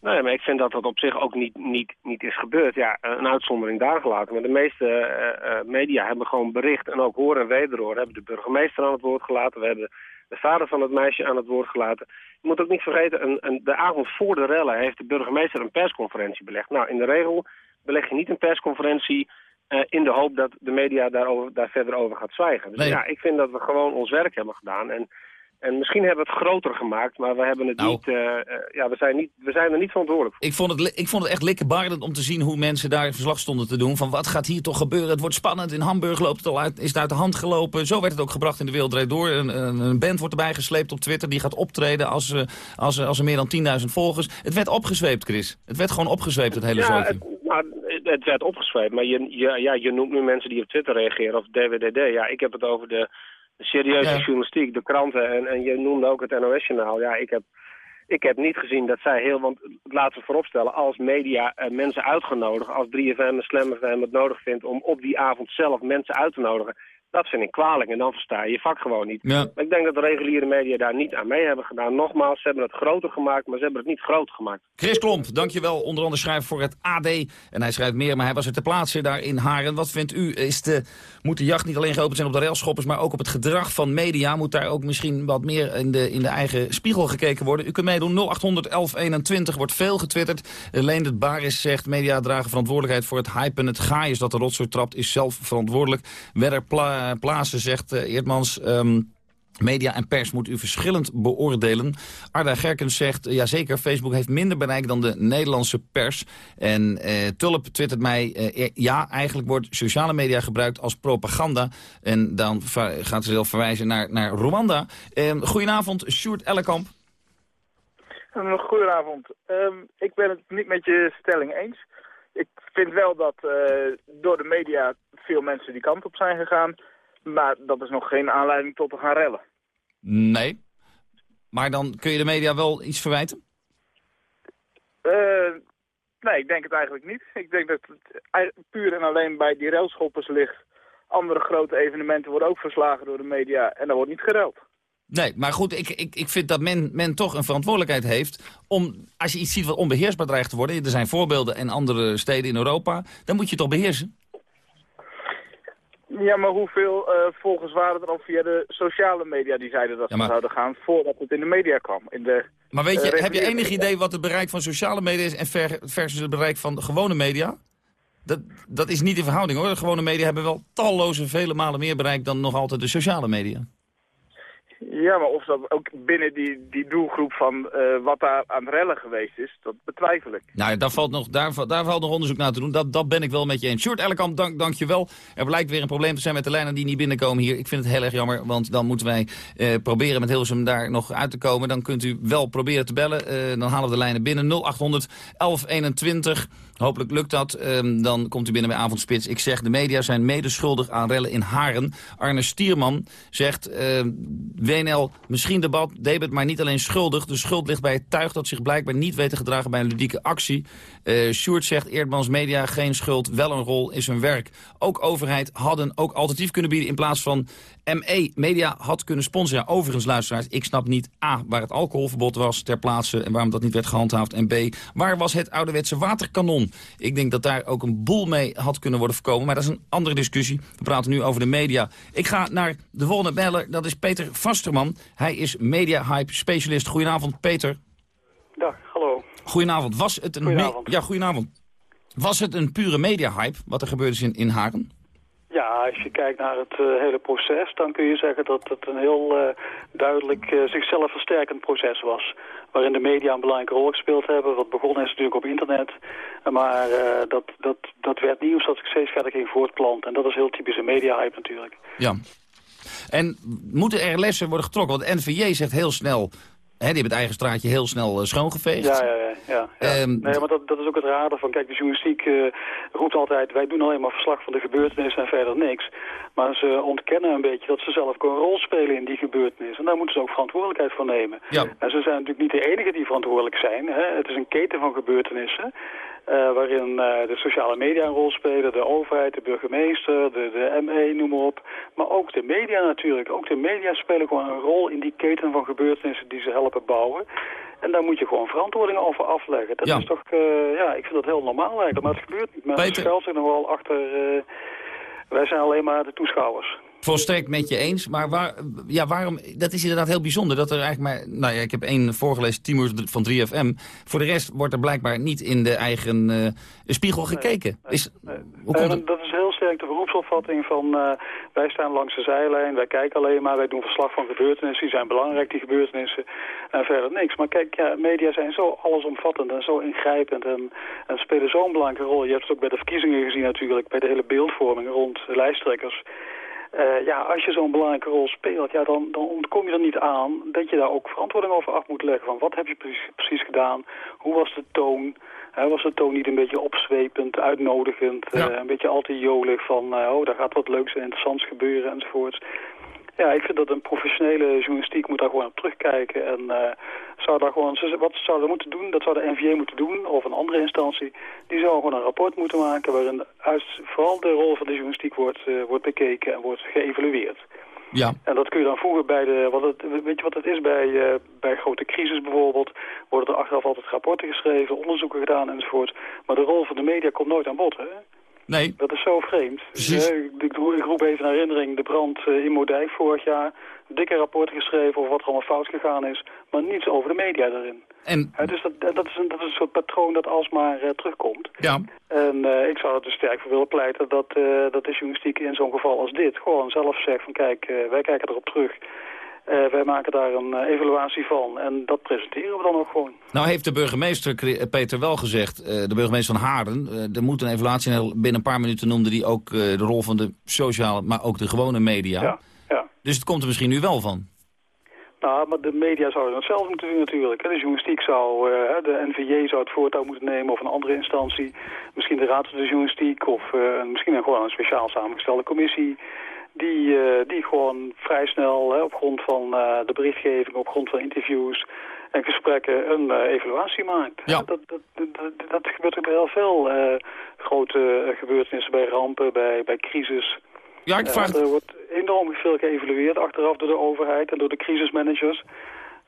Nee, maar ik vind dat dat op zich ook niet, niet, niet is gebeurd. Ja, een uitzondering daar gelaten. Maar de meeste uh, uh, media hebben gewoon bericht en ook horen en wederhoor. Hebben de burgemeester aan het woord gelaten. We hebben de vader van het meisje aan het woord gelaten. Je moet ook niet vergeten, een, een, de avond voor de rellen heeft de burgemeester een persconferentie belegd. Nou, in de regel beleg je niet een persconferentie uh, in de hoop dat de media daarover, daar verder over gaat zwijgen. Dus nee. ja, ik vind dat we gewoon ons werk hebben gedaan. En, en misschien hebben we het groter gemaakt, maar we hebben het nou. niet, uh, uh, ja, we zijn niet, we zijn er niet verantwoordelijk voor. Ik vond, het, ik vond het echt likkebarend om te zien hoe mensen daar verslag stonden te doen. Van wat gaat hier toch gebeuren? Het wordt spannend. In Hamburg loopt het al uit, is het uit de hand gelopen. Zo werd het ook gebracht in de wereld door. Een, een, band wordt erbij gesleept op Twitter. Die gaat optreden als, uh, als, als er meer dan 10.000 volgers. Het werd opgezweept, Chris. Het werd gewoon opgezweept, het hele ja. Het, nou, het werd opgezweept, maar je, je, ja, je noemt nu mensen die op Twitter reageren of DWDD. Ja, ik heb het over de serieuze Ja. journalistiek, de kranten en, en je noemde ook het NOS-journaal. Ja, ik heb, ik heb niet gezien dat zij heel, want laten we vooropstellen, als media eh, mensen uitgenodigd, als 3FM en Slam FM het nodig vindt om op die avond zelf mensen uit te nodigen, Dat vind ik kwalijk en dan versta je je vak gewoon niet. Ja. Maar ik denk dat de reguliere media daar niet aan mee hebben gedaan. Nogmaals, ze hebben het groter gemaakt, maar ze hebben het niet groot gemaakt. Chris Klomp, dankjewel. Onder andere schrijver voor het AD. En hij schrijft meer, maar hij was er ter plaatse daar in Haren. Wat vindt u? Is de, moet de jacht niet alleen geopend zijn op de railschoppers... maar ook op het gedrag van media? Moet daar ook misschien wat meer in de, in de eigen spiegel gekeken worden? U kunt meedoen. 0800 1121 wordt veel getwitterd. Leendert Baris zegt, media dragen verantwoordelijkheid voor het hypen. Het gaai is dat de rotzooi trapt, is zelf verantwoordelijk. Werder Pla Plaatsen zegt uh, Eerdmans... Um, Media en pers moet u verschillend beoordelen. Arda Gerkens zegt, ja zeker, Facebook heeft minder bereik dan de Nederlandse pers. En uh, Tulp twittert mij, uh, ja, eigenlijk wordt sociale media gebruikt als propaganda. En dan gaat ze zelf verwijzen naar, naar Rwanda. Uh, goedenavond, Sjoerd Ellekamp. Goedenavond. Um, ik ben het niet met je stelling eens. Ik vind wel dat uh, door de media veel mensen die kant op zijn gegaan. Maar dat is nog geen aanleiding tot te gaan rellen. Nee. Maar dan kun je de media wel iets verwijten? Uh, nee, ik denk het eigenlijk niet. Ik denk dat het puur en alleen bij die railschoppers ligt. Andere grote evenementen worden ook verslagen door de media en daar wordt niet gereld. Nee, maar goed, ik, ik, ik vind dat men, men toch een verantwoordelijkheid heeft om, als je iets ziet wat onbeheersbaar dreigt te worden, er zijn voorbeelden in andere steden in Europa, dan moet je toch beheersen? Ja, maar hoeveel uh, volgers waren er al via de sociale media die zeiden dat ja, maar... ze zouden gaan voordat het in de media kwam? In de, maar weet je, uh, heb je enig idee wat het bereik van sociale media is en ver, versus het bereik van de gewone media? Dat, dat is niet in verhouding hoor. De gewone media hebben wel talloze vele malen meer bereik dan nog altijd de sociale media. Ja, maar of dat ook binnen die, die doelgroep van uh, wat daar aan het rellen geweest is, dat betwijfel ik. Nou, daar valt nog, daar, daar valt nog onderzoek naar te doen. Dat, dat ben ik wel met je eens. Short Ellekamp, dank, dank je wel. Er blijkt weer een probleem te zijn met de lijnen die niet binnenkomen hier. Ik vind het heel erg jammer, want dan moeten wij uh, proberen met Hilsum daar nog uit te komen. Dan kunt u wel proberen te bellen. Uh, dan halen we de lijnen binnen. 0800 1121. Hopelijk lukt dat. Um, dan komt u binnen bij Avondspits. Ik zeg, de media zijn medeschuldig aan rellen in Haren. Arne Stierman zegt, uh, WNL, misschien debat, debet, maar niet alleen schuldig. De schuld ligt bij het tuig dat zich blijkbaar niet weet te gedragen bij een ludieke actie. Uh, Sjoerd zegt, Eerdmans media, geen schuld, wel een rol, is hun werk. Ook overheid hadden ook alternatief kunnen bieden in plaats van ME. Media had kunnen sponsoren. Overigens, luisteraars, ik snap niet A, waar het alcoholverbod was ter plaatse en waarom dat niet werd gehandhaafd. En B, waar was het ouderwetse waterkanon? Ik denk dat daar ook een boel mee had kunnen worden voorkomen. Maar dat is een andere discussie. We praten nu over de media. Ik ga naar de volgende beller. Dat is Peter Vasterman. Hij is media-hype specialist. Goedenavond, Peter. Dag, hallo. Goedenavond. Was het een goedenavond. Ja, goedenavond. Was het een pure media-hype, wat er gebeurde is in, in Hagen? Ja, als je kijkt naar het uh, hele proces, dan kun je zeggen dat het een heel uh, duidelijk uh, zichzelf versterkend proces was. Waarin de media een belangrijke rol gespeeld hebben. Wat begonnen is natuurlijk op internet. Maar dat, dat, dat werd nieuws dat zich steeds verder ging voortplanten. En dat is heel typisch een media-hype natuurlijk. Ja. En moeten er lessen worden getrokken? Want NVJ zegt heel snel... He, die hebben het eigen straatje heel snel uh, schoongeveegd. Ja, ja, ja. ja, ja. Um, nee, maar dat, dat is ook het rare van, kijk, de journalistiek uh, roept altijd... wij doen alleen maar verslag van de gebeurtenissen en verder niks. Maar ze ontkennen een beetje dat ze zelf ook een rol spelen in die gebeurtenis. En daar moeten ze ook verantwoordelijkheid voor nemen. Ja. En ze zijn natuurlijk niet de enige die verantwoordelijk zijn. Hè. Het is een keten van gebeurtenissen... Uh, waarin uh, de sociale media een rol spelen, de overheid, de burgemeester, de, de ME, noem maar op. Maar ook de media natuurlijk. Ook de media spelen gewoon een rol in die keten van gebeurtenissen die ze helpen bouwen. En daar moet je gewoon verantwoording over afleggen. Dat ja. is toch, uh, ja, ik vind dat heel normaal eigenlijk, maar het gebeurt niet. Mensen schuilt zich nog wel achter, wij zijn alleen maar de toeschouwers. Volstrekt met je eens, maar waar, ja, waarom, dat is inderdaad heel bijzonder. Dat er eigenlijk maar, nou ja, ik heb één voorgelezen, Timur van 3FM. Voor de rest wordt er blijkbaar niet in de eigen uh, spiegel gekeken. Nee, is, nee. Hoe komt het? Dat is heel sterk de beroepsopvatting van, uh, wij staan langs de zijlijn, wij kijken alleen maar, wij doen verslag van gebeurtenissen, die zijn belangrijk, die gebeurtenissen, en verder niks. Maar kijk, ja, media zijn zo allesomvattend en zo ingrijpend en, en spelen zo'n belangrijke rol. Je hebt het ook bij de verkiezingen gezien natuurlijk, bij de hele beeldvorming rond lijsttrekkers. Uh, ja, als je zo'n belangrijke rol speelt, ja, dan, dan ontkom je er niet aan dat je daar ook verantwoording over af moet leggen. Van wat heb je precies, precies gedaan? Hoe was de toon? Was de toon niet een beetje opzwepend, uitnodigend, ja. uh, een beetje al te jolig van, oh, daar gaat wat leuks en interessants gebeuren enzovoorts. Ja, ik vind dat een professionele journalistiek moet daar gewoon op terugkijken. En uh, zou daar gewoon, wat zouden moeten doen? Dat zou de NVA moeten doen, of een andere instantie. Die zou gewoon een rapport moeten maken waarin vooral de rol van de journalistiek wordt, uh, wordt bekeken en wordt geëvalueerd. Ja. En dat kun je dan voegen bij de... Wat het, weet je wat het is bij, uh, bij grote crisis bijvoorbeeld? Worden er achteraf altijd rapporten geschreven, onderzoeken gedaan enzovoort. Maar de rol van de media komt nooit aan bod, hè? Nee. Dat is zo vreemd. Precies. Uh, ik, ik, roep even in herinnering de brand uh, in Moerdijk vorig jaar. Dikke rapporten geschreven over wat er allemaal fout gegaan is. Maar niets over de media daarin. En... Uh, dus dat, dat, is een, dat is een soort patroon dat alsmaar terugkomt. Ja. En ik zou er dus sterk voor willen pleiten dat, dat de journalistiek in zo'n geval als dit... gewoon zelf zegt van kijk, wij kijken erop terug... Uh, wij maken daar een uh, evaluatie van en dat presenteren we dan ook gewoon. Nou heeft de burgemeester Peter wel gezegd, de burgemeester van Haren... er moet een evaluatie, binnen een paar minuten noemde hij ook de rol van de sociale, maar ook de gewone media. Ja, ja. Dus het komt er misschien nu wel van. Nou, maar de media zouden het zelf moeten doen natuurlijk. De journalistiek zou, de NVJ zou het voortouw moeten nemen of een andere instantie. Misschien de Raad van de Journalistiek of misschien gewoon een speciaal samengestelde commissie die, uh, die gewoon vrij snel hè, op grond van uh, de berichtgeving, op grond van interviews en gesprekken een uh, evaluatie maakt. Ja. Dat, dat, dat, dat, gebeurt ook bij heel veel grote gebeurtenissen, bij rampen, bij, bij crisis. Ja, ik vraag... er wordt enorm veel geëvalueerd achteraf door de overheid en door de crisismanagers.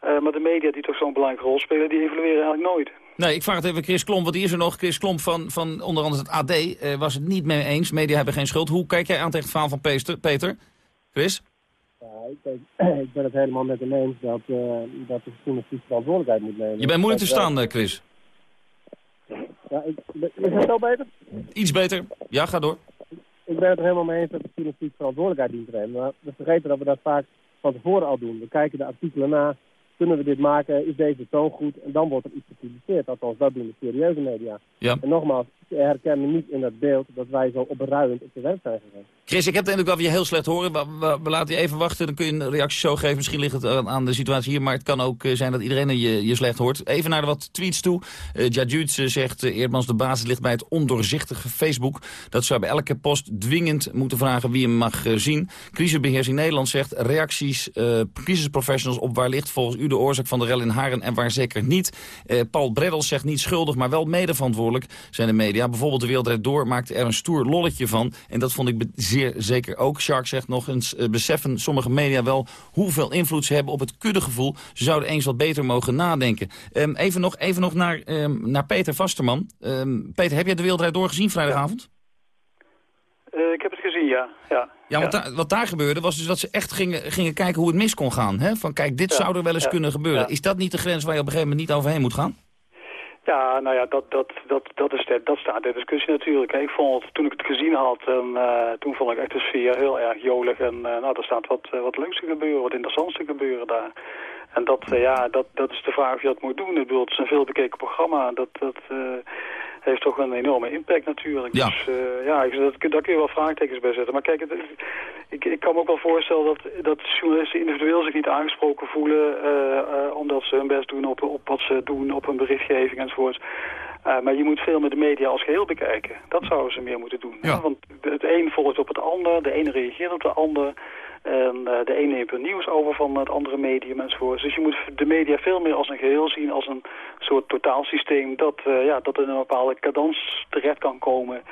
maar de media die toch zo'n belangrijke rol spelen, die evalueren eigenlijk nooit. Nee, ik vraag het even Chris Klomp, want die is er nog. Chris Klomp van, van onder andere het AD uh, was het niet mee eens. Media hebben geen schuld. Hoe kijk jij aan tegen het verhaal van Peter? Peter? Chris? Ja, ik, ik, ben het helemaal met hem eens dat, uh, dat de journalistiek verantwoordelijkheid moet nemen. Je bent moeilijk te staan, uh, Chris. Ja, ik, is het zo beter? Iets beter. Ja, ga door. Ik ben het er helemaal mee eens dat de journalistiek verantwoordelijkheid dient te nemen. Maar we vergeten dat we dat vaak van tevoren al doen. We kijken de artikelen na kunnen we dit maken, is deze toon goed en dan wordt er iets gepubliceerd. Althans, dat doen de serieuze media. Ja. En nogmaals, ze herkennen niet in dat beeld dat wij zo opruiend op de werk zijn gegaan. Chris, ik heb het indruk dat we je heel slecht horen. We, laten je even wachten, dan kun je een reactie zo geven. Misschien ligt het aan, de situatie hier, maar het kan ook zijn dat iedereen je, je slecht hoort. Even naar de wat tweets toe. Uh, zegt, uh, Eerdmans, de basis ligt bij het ondoorzichtige Facebook. Dat zou bij elke post dwingend moeten vragen wie hem mag uh, zien. Crisisbeheersing Nederland zegt, reacties, crisisprofessionals op waar ligt volgens u de oorzaak van de rel in Haren en waar zeker niet. Paul Breddel zegt niet schuldig, maar wel medeverantwoordelijk zijn de media. Bijvoorbeeld de Wereld Door maakte er een stoer lolletje van. En dat vond ik zeer zeker ook. Shark zegt nog eens, uh, beseffen sommige media wel hoeveel invloed ze hebben op het kuddegevoel. Ze zouden eens wat beter mogen nadenken. Um, even, nog, even nog naar, um, naar Peter Vasterman. Um, Peter, heb jij de Wereld Door gezien vrijdagavond? Uh, ik heb het gezien, ja. Ja, ja, wat, Daar, wat daar gebeurde was dus dat ze echt gingen, gingen kijken hoe het mis kon gaan. Hè? Van kijk, dit zou er wel eens kunnen gebeuren. Is dat niet de grens waar je op een gegeven moment niet overheen moet gaan? Ja, nou ja, dat, dat, dat, dat, is de, dat staat de discussie natuurlijk. Ik vond het, toen ik het gezien had, en, uh, toen vond ik echt de sfeer heel erg jolig. En uh, nou, er staat wat, uh, wat leuks te gebeuren, wat interessants te gebeuren daar. En dat, ja, dat, dat is de vraag of je dat moet doen. Ik bedoel, het is een veelbekeken programma. Dat, dat heeft toch een enorme impact natuurlijk. Ja. Dus ja, dat, daar kun je wel vraagtekens bij zetten. Maar kijk, het, ik, ik kan me ook wel voorstellen dat, dat journalisten individueel zich niet aangesproken voelen... omdat ze hun best doen op, op wat ze doen, op hun berichtgeving enzovoort. Uh, maar je moet veel met de media als geheel bekijken. Dat zouden ze meer moeten doen. Ja. Want het een volgt op het ander, de ene reageert op de ander... En uh, de ene neemt er nieuws over van het andere medium enzovoort. Dus je moet de media veel meer als een geheel zien, als een soort totaalsysteem... dat, uh, ja, dat in een bepaalde cadans terecht kan komen...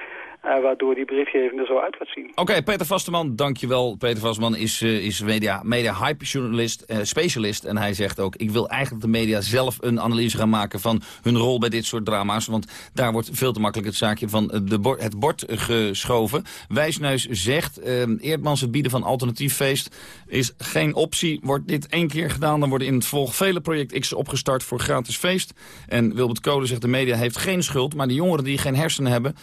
Uh, waardoor die berichtgeving er zo uit gaat zien. Oké, Peter Vasteman, dankjewel. Peter Vasteman is, uh, is media, media hype journalist, uh, specialist. En hij zegt ook, ik wil eigenlijk de media zelf een analyse gaan maken van hun rol bij dit soort drama's. Want daar wordt veel te makkelijk het zaakje van de het bord geschoven. Wijsneus zegt, Eerdmans het bieden van alternatief feest is geen optie. Wordt dit één keer gedaan, dan worden in het volg vele project X opgestart voor gratis feest. En Wilbert Kolen zegt, de media heeft geen schuld, maar de jongeren die geen hersenen hebben...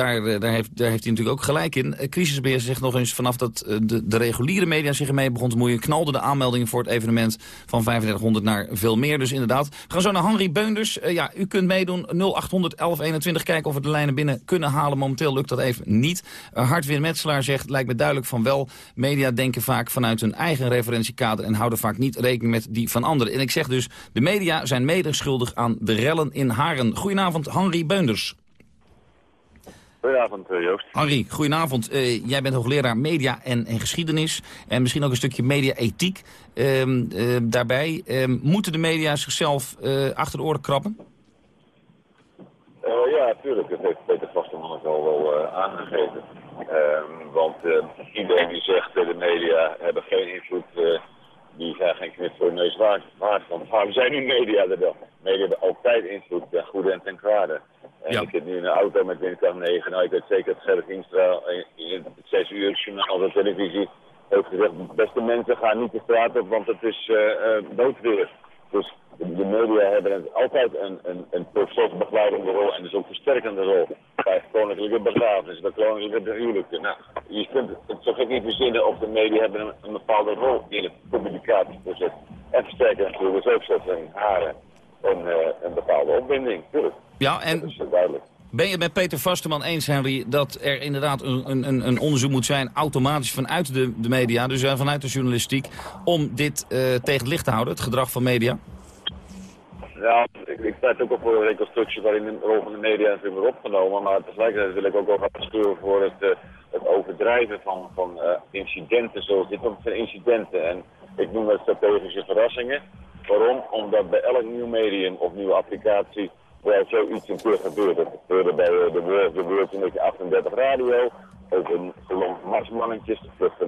Daar, daar, heeft, daar heeft hij natuurlijk ook gelijk in. Crisisbeheer zegt nog eens vanaf dat de, de reguliere media zich ermee begon te moeien... knalden de aanmeldingen voor het evenement van 3500 naar veel meer. Dus inderdaad. We gaan zo naar Henry Beunders. Ja, u kunt meedoen 0800 1121. Kijken of we de lijnen binnen kunnen halen. Momenteel lukt dat even niet. Hartwin Metselaar zegt, lijkt me duidelijk van wel... media denken vaak vanuit hun eigen referentiekader... en houden vaak niet rekening met die van anderen. En ik zeg dus, de media zijn mede schuldig aan de rellen in Haren. Goedenavond, Henry Beunders. Goedenavond, Joost. Henri, goedenavond. jij bent hoogleraar media en, en, geschiedenis. En misschien ook een stukje media-ethiek ehm, daarbij. Ehm, moeten de media zichzelf achter de oren krabben? ja, natuurlijk. Dat heeft Peter Vasterman ook al wel aangegeven. Ehm, want iedereen die zegt dat de media hebben geen invloed die zijn geen knip voor neus waard. Want waarom zijn nu media er dan? Media hebben altijd invloed, ten goede en ten kwade. En ik zit nu in een auto met windkracht 9. Nou, ik weet zeker dat Gerrit Instra in het 6 uur journaal op televisie heeft gezegd... beste mensen, gaan niet de straat op, want het is uh, doodweer. Dus de media hebben altijd een, een, een procesbegeleidende rol en dus ook versterkende rol. Bij koninklijke begrafenissen, bij koninklijke huwelijken. Nou, je kunt het zo gek niet verzinnen of de media hebben een, een bepaalde rol in het communicatieproces. En versterken natuurlijk ook zoals in haren een, uh, een bepaalde opwinding. Tuurlijk. Ja, en... Dat is duidelijk. Ben je met Peter Vasterman eens, Henry, dat er inderdaad een, een, een onderzoek moet zijn... automatisch vanuit de, de media, dus uh, vanuit de journalistiek... om dit uh, tegen het licht te houden, het gedrag van media? Ja, ik, ik pleit ook al voor een reconstructie waarin de rol van de media natuurlijk wordt opgenomen. Maar tegelijkertijd wil ik ook wel gaan voor het, uh, het overdrijven van, van uh, incidenten zoals dit. Want het zijn incidenten en ik noem dat strategische verrassingen. Waarom? Omdat bij elk nieuw medium of nieuwe applicatie wel zoiets een keer gebeurt. Dat gebeurde bij de, de World 38 Radio, ook een gelomp marsmannetjes, de vlucht de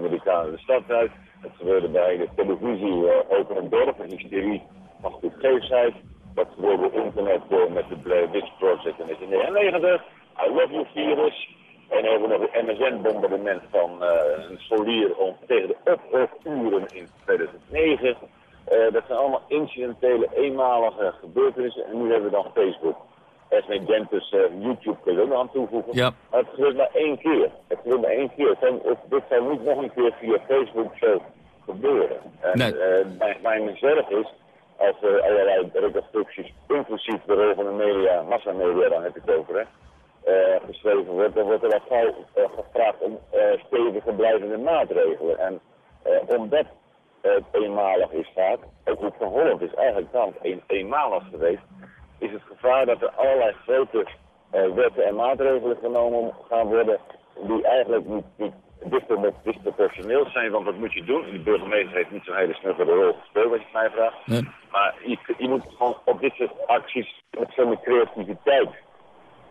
uit. Het gebeurde bij de televisie, uh, ook een dorp, een hysterie van goedgeefsheid. Dat gebeurde internet uh, met het Blair Witch Project in 1999. I Love You virus. En hebben nog een MSN-bombardement van uh, een scholier om, tegen de oproepuren in 2009. Uh, dat zijn allemaal incidentele, eenmalige gebeurtenissen. En nu hebben we dan Facebook. Esme Gentus, uh, YouTube kun je ook nog aan toevoegen. Ja. Maar het gebeurt maar één keer. Het gebeurt maar één keer. Het, dit zou niet nog een keer via Facebook zo gebeuren. En nee. mijn, mijn zorg is als er allerlei reconstructies, inclusief de rol van de media, massamedia, dan heb ik het over, hè, geschreven wordt, dan wordt er al gauw gevraagd om stevige blijvende maatregelen. En omdat het eenmalig is vaak, ook niet van Holland is eigenlijk dan een, eenmalig geweest, is het gevaar dat er allerlei grote wetten en maatregelen genomen gaan worden die eigenlijk niet, niet disproportioneel zijn, want wat moet je doen? De burgemeester heeft niet zo'n hele snuggere rol gespeeld, als je mij vraagt. Nee. Maar je, je, moet gewoon op dit soort acties met zo'n creativiteit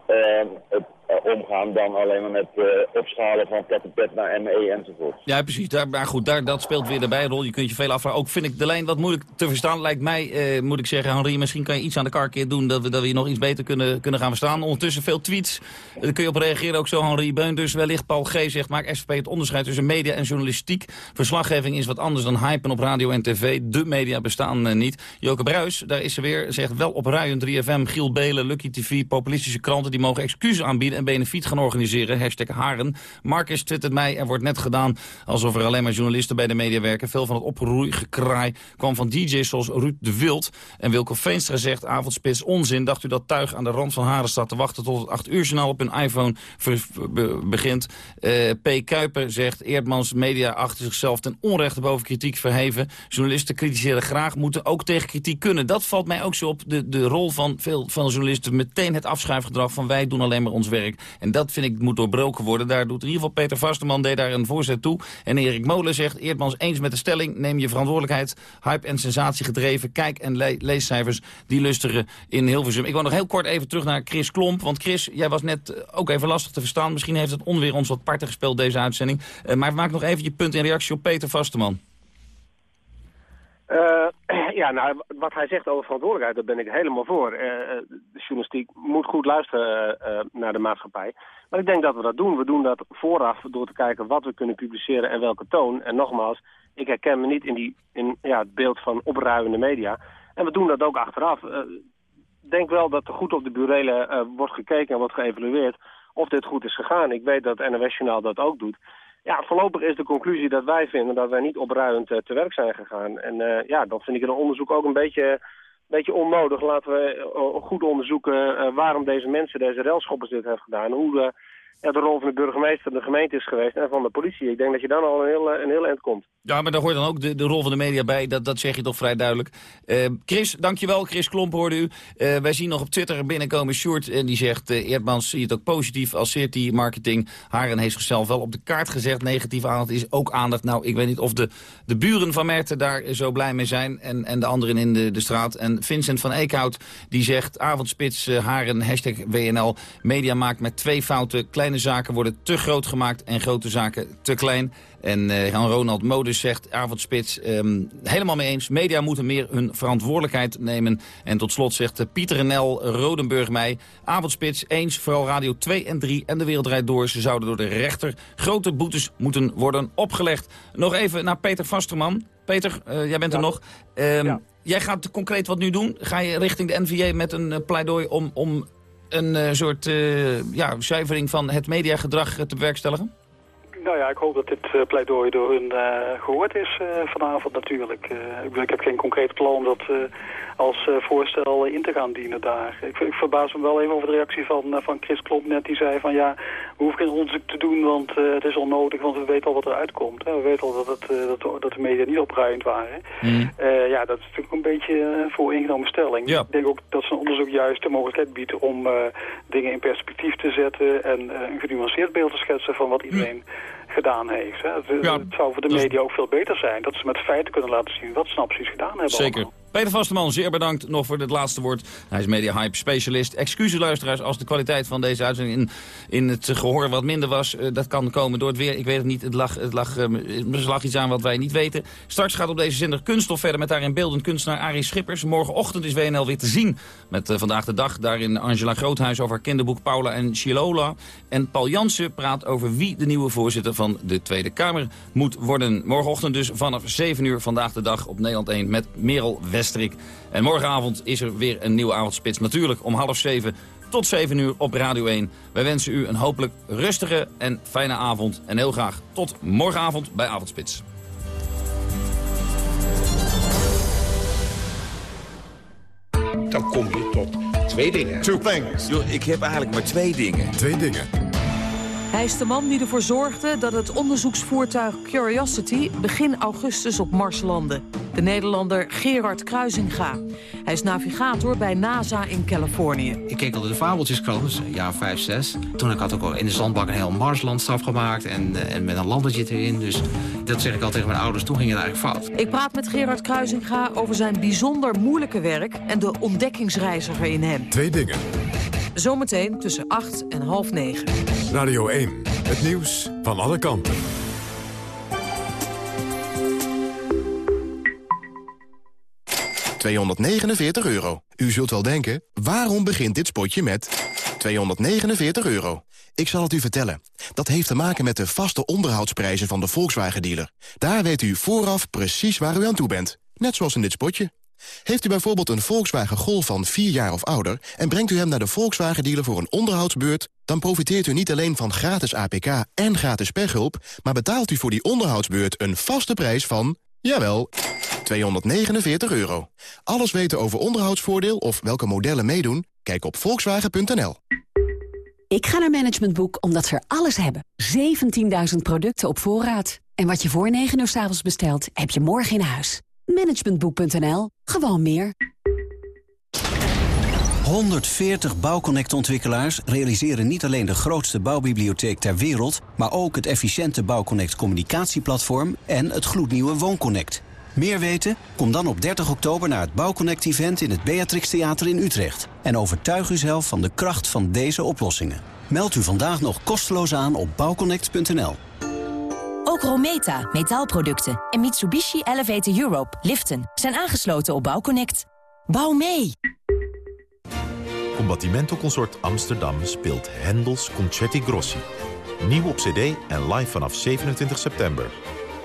uh, het, omgaan dan alleen maar met uh, opschalen van pet naar ME enzovoort. Ja, precies. Daar, maar goed, daar, dat speelt weer een rol. Je kunt je veel afvragen. Ook vind ik de lijn wat moeilijk te verstaan. Lijkt mij, moet ik zeggen, Henri, misschien kan je iets aan de karkeer doen... dat we, dat we nog iets beter kunnen, kunnen gaan verstaan. Ondertussen veel tweets. Daar kun je op reageren. Ook zo, Henri Beun. Dus wellicht Paul G. zegt, maak SVP het onderscheid tussen media en journalistiek. Verslaggeving is wat anders dan hypen op radio en tv. De media bestaan niet. Joke Bruis, daar is ze weer, zegt wel op Ruijen 3FM, Giel Belen, Lucky TV, populistische kranten... die mogen excuses aanbieden en benefiet gaan organiseren. Hashtag Haren. Marcus twittert mij, er wordt net gedaan alsof er alleen maar journalisten bij de media werken. Veel van het oproeigekraai kwam van DJ's zoals Ruud de Wild. En Wilco Veenstra zegt, avondspits onzin. Dacht u dat tuig aan de rand van Haren staat te wachten tot het 8 uur journaal op hun iPhone begint. Uh, P. Kuiper zegt, Eerdmans media achter zichzelf ten onrechte boven kritiek verheven. Journalisten kritiseren graag, moeten ook tegen kritiek kunnen. Dat valt mij ook zo op de, de rol van veel van de journalisten. Meteen het afschuifgedrag van wij doen alleen maar ons werk. En dat vind ik moet doorbroken worden. Daar doet in ieder geval Peter Vasterman deed daar een voorzet toe. En Erik Molen zegt, Eerdmans eens met de stelling... neem je verantwoordelijkheid, hype en sensatie gedreven... kijk- en le leescijfers die lusteren in Hilversum. Ik wil nog heel kort even terug naar Chris Klomp. Want Chris, jij was net ook even lastig te verstaan. Misschien heeft het onweer ons wat parten gespeeld, deze uitzending. Uh, maar maak nog even je punt in reactie op Peter Vasterman. Uh, ja, nou, wat hij zegt over verantwoordelijkheid, daar ben ik helemaal voor. Uh, de journalistiek moet goed luisteren naar de maatschappij. Maar ik denk dat we dat doen. We doen dat vooraf door te kijken wat we kunnen publiceren en welke toon. En nogmaals, ik herken me niet in, die, in ja, het beeld van opruimende media. En we doen dat ook achteraf. Ik denk wel dat er goed op de burelen wordt gekeken en wordt geëvalueerd of dit goed is gegaan. Ik weet dat NOS Journaal dat ook doet. Ja, voorlopig is de conclusie dat wij vinden dat wij niet opruimend uh, te werk zijn gegaan. En uh, ja, dan vind ik een onderzoek ook een beetje, beetje onnodig. Laten we uh, goed onderzoeken waarom deze mensen, deze relschoppers dit hebben gedaan. Hoe de rol van de burgemeester, de gemeente is geweest en van de politie. Ik denk dat je dan al een heel, een heel eind komt. Ja, maar daar hoort dan ook de, de rol van de media bij. Dat, dat zeg je toch vrij duidelijk. Uh, Chris, dankjewel. Chris Klomp hoorde u. Uh, wij zien nog op Twitter binnenkomen Sjoerd. En die zegt, uh, Eerdmans zie het ook positief als CRT Marketing. Haren heeft zichzelf wel op de kaart gezet. Negatieve aandacht is ook aandacht. Nou, ik weet niet of de, de buren van Merten daar zo blij mee zijn. En, en de anderen in de, de straat. En Vincent van Eekhout die zegt, avondspits Haren, hashtag WNL. Media maakt met twee fouten. Kleine zaken worden te groot gemaakt en grote zaken te klein. En uh, Jan-Ronald Modus zegt, avondspits, um, helemaal mee eens. Media moeten meer hun verantwoordelijkheid nemen. En tot slot zegt uh, Pieter Nel Rodenburg mij... avondspits, eens, vooral Radio 2 en 3 en de wereld draait door. Ze zouden door de rechter grote boetes moeten worden opgelegd. Nog even naar Peter Vasterman. Peter, uh, jij bent ja. er nog. Um, ja. Jij gaat concreet wat nu doen. Ga je richting de NVA met een pleidooi om, om een uh, soort uh, ja, zuivering van het mediagedrag te bewerkstelligen? Nou ja, ik hoop dat dit uh, pleidooi door hun uh, gehoord is uh, vanavond natuurlijk. Ik, ik, heb geen concreet plan om dat als voorstel in te gaan dienen daar. Ik, ik, verbaas me wel even over de reactie van, van Chris Klomp net. Die zei van ja, we hoeven geen onderzoek te doen, want het is onnodig, want we weten al wat eruit komt. Hè. We weten al dat, het, dat, dat, de media niet opruiend waren. Mm. ja, dat is natuurlijk een beetje een vooringenomen stelling. Ja. Ik denk ook dat zo'n onderzoek juist de mogelijkheid biedt om dingen in perspectief te zetten en een genuanceerd beeld te schetsen van wat iedereen... Mm gedaan heeft. Hè. Het, ja, het, zou voor de media ook veel beter zijn dat ze met feiten kunnen laten zien wat ze precies gedaan hebben. Zeker. Allemaal. Peter Vasteman, zeer bedankt nog voor het laatste woord. Hij is media hype specialist. Excuses luisteraars als de kwaliteit van deze uitzending in, het gehoor wat minder was. Uh, dat kan komen door het weer. Ik weet het niet. Het lag, het lag, uh, er lag iets aan wat wij niet weten. Straks gaat op deze zender Kunststof verder met daarin beeldend kunstenaar Arie Schippers. Morgenochtend is WNL weer te zien met uh, Vandaag de Dag. Daarin Angela Groothuis over haar kinderboek Paula en Chilola. En Paul Jansen praat over wie de nieuwe voorzitter van de Tweede Kamer moet worden. Morgenochtend dus vanaf 7 uur Vandaag de Dag op Nederland 1 met Merel Westrik. En morgenavond is er weer een nieuwe avondspits. Natuurlijk om half 7 tot 7 uur op Radio 1. Wij wensen u een hopelijk rustige en fijne avond. En heel graag tot morgenavond bij Avondspits. Dan kom je tot twee dingen. Two things. Yo, ik heb eigenlijk maar twee dingen. Twee dingen. Hij is de man die ervoor zorgde dat het onderzoeksvoertuig Curiosity begin augustus op Mars landde. De Nederlander Gerard Kruisinga. Hij is navigator bij NASA in Californië. Ik keek al de fabeltjeskrant, dus een jaar 5, 6. Toen ik had ook al in de zandbak een heel Marslandstaf gemaakt en, en met een landertje erin. Dus dat zeg ik al tegen mijn ouders, toen ging het eigenlijk fout. Ik praat met Gerard Kruisinga over zijn bijzonder moeilijke werk en de ontdekkingsreiziger in hem. Twee dingen. Zometeen tussen 8 en half 9. Radio 1, het nieuws van alle kanten. ...249 euro. U zult wel denken, waarom begint dit spotje met 249 euro? Ik zal het u vertellen. Dat heeft te maken met de vaste onderhoudsprijzen van de Volkswagen-dealer. Daar weet u vooraf precies waar u aan toe bent. Net zoals in dit spotje. Heeft u bijvoorbeeld een Volkswagen Golf van 4 jaar of ouder... en brengt u hem naar de Volkswagen-dealer voor een onderhoudsbeurt... dan profiteert u niet alleen van gratis APK en gratis pechhulp... maar betaalt u voor die onderhoudsbeurt een vaste prijs van... jawel, 249 euro. Alles weten over onderhoudsvoordeel of welke modellen meedoen? Kijk op volkswagen.nl. Ik ga naar Management Boek omdat ze er alles hebben. 17.000 producten op voorraad. En wat je voor 9 uur s avonds bestelt, heb je morgen in huis. Managementboek.nl. Gewoon meer. 140 bouwconnect-ontwikkelaars realiseren niet alleen de grootste bouwbibliotheek ter wereld... maar ook het efficiënte Bouwconnect communicatieplatform en het gloednieuwe WoonConnect. Meer weten? Kom dan op 30 oktober naar het Bouwconnect-event in het Beatrix Theater in Utrecht. En overtuig uzelf van de kracht van deze oplossingen. Meld u vandaag nog kosteloos aan op bouwconnect.nl. Ook Rometa, metaalproducten en Mitsubishi Elevator Europe, liften, zijn aangesloten op Bouwconnect. Bouw mee! Combattimento Consort Amsterdam speelt Hendels Concerti Grossi. Nieuw op cd en live vanaf 27 september.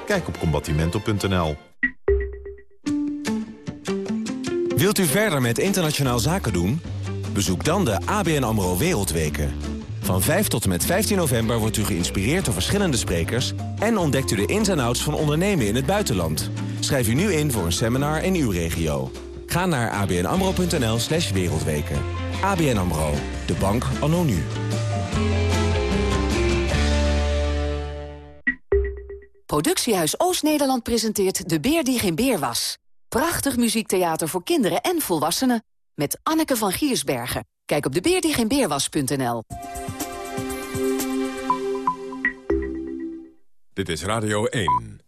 Kijk op combattimento.nl. Wilt u verder met internationaal zaken doen? Bezoek dan de ABN AMRO Wereldweken. Van 5 tot en met 15 november wordt u geïnspireerd door verschillende sprekers... en ontdekt u de ins en outs van ondernemen in het buitenland. Schrijf u nu in voor een seminar in uw regio. Ga naar abnamro.nl slash wereldweken. ABN AMRO, de bank anno nu. Productiehuis Oost-Nederland presenteert De Beer die geen beer was. Prachtig muziektheater voor kinderen en volwassenen. Met Anneke van Giersbergen Kijk op debeerdiegeenbeerwas.nl. Dit is Radio 1.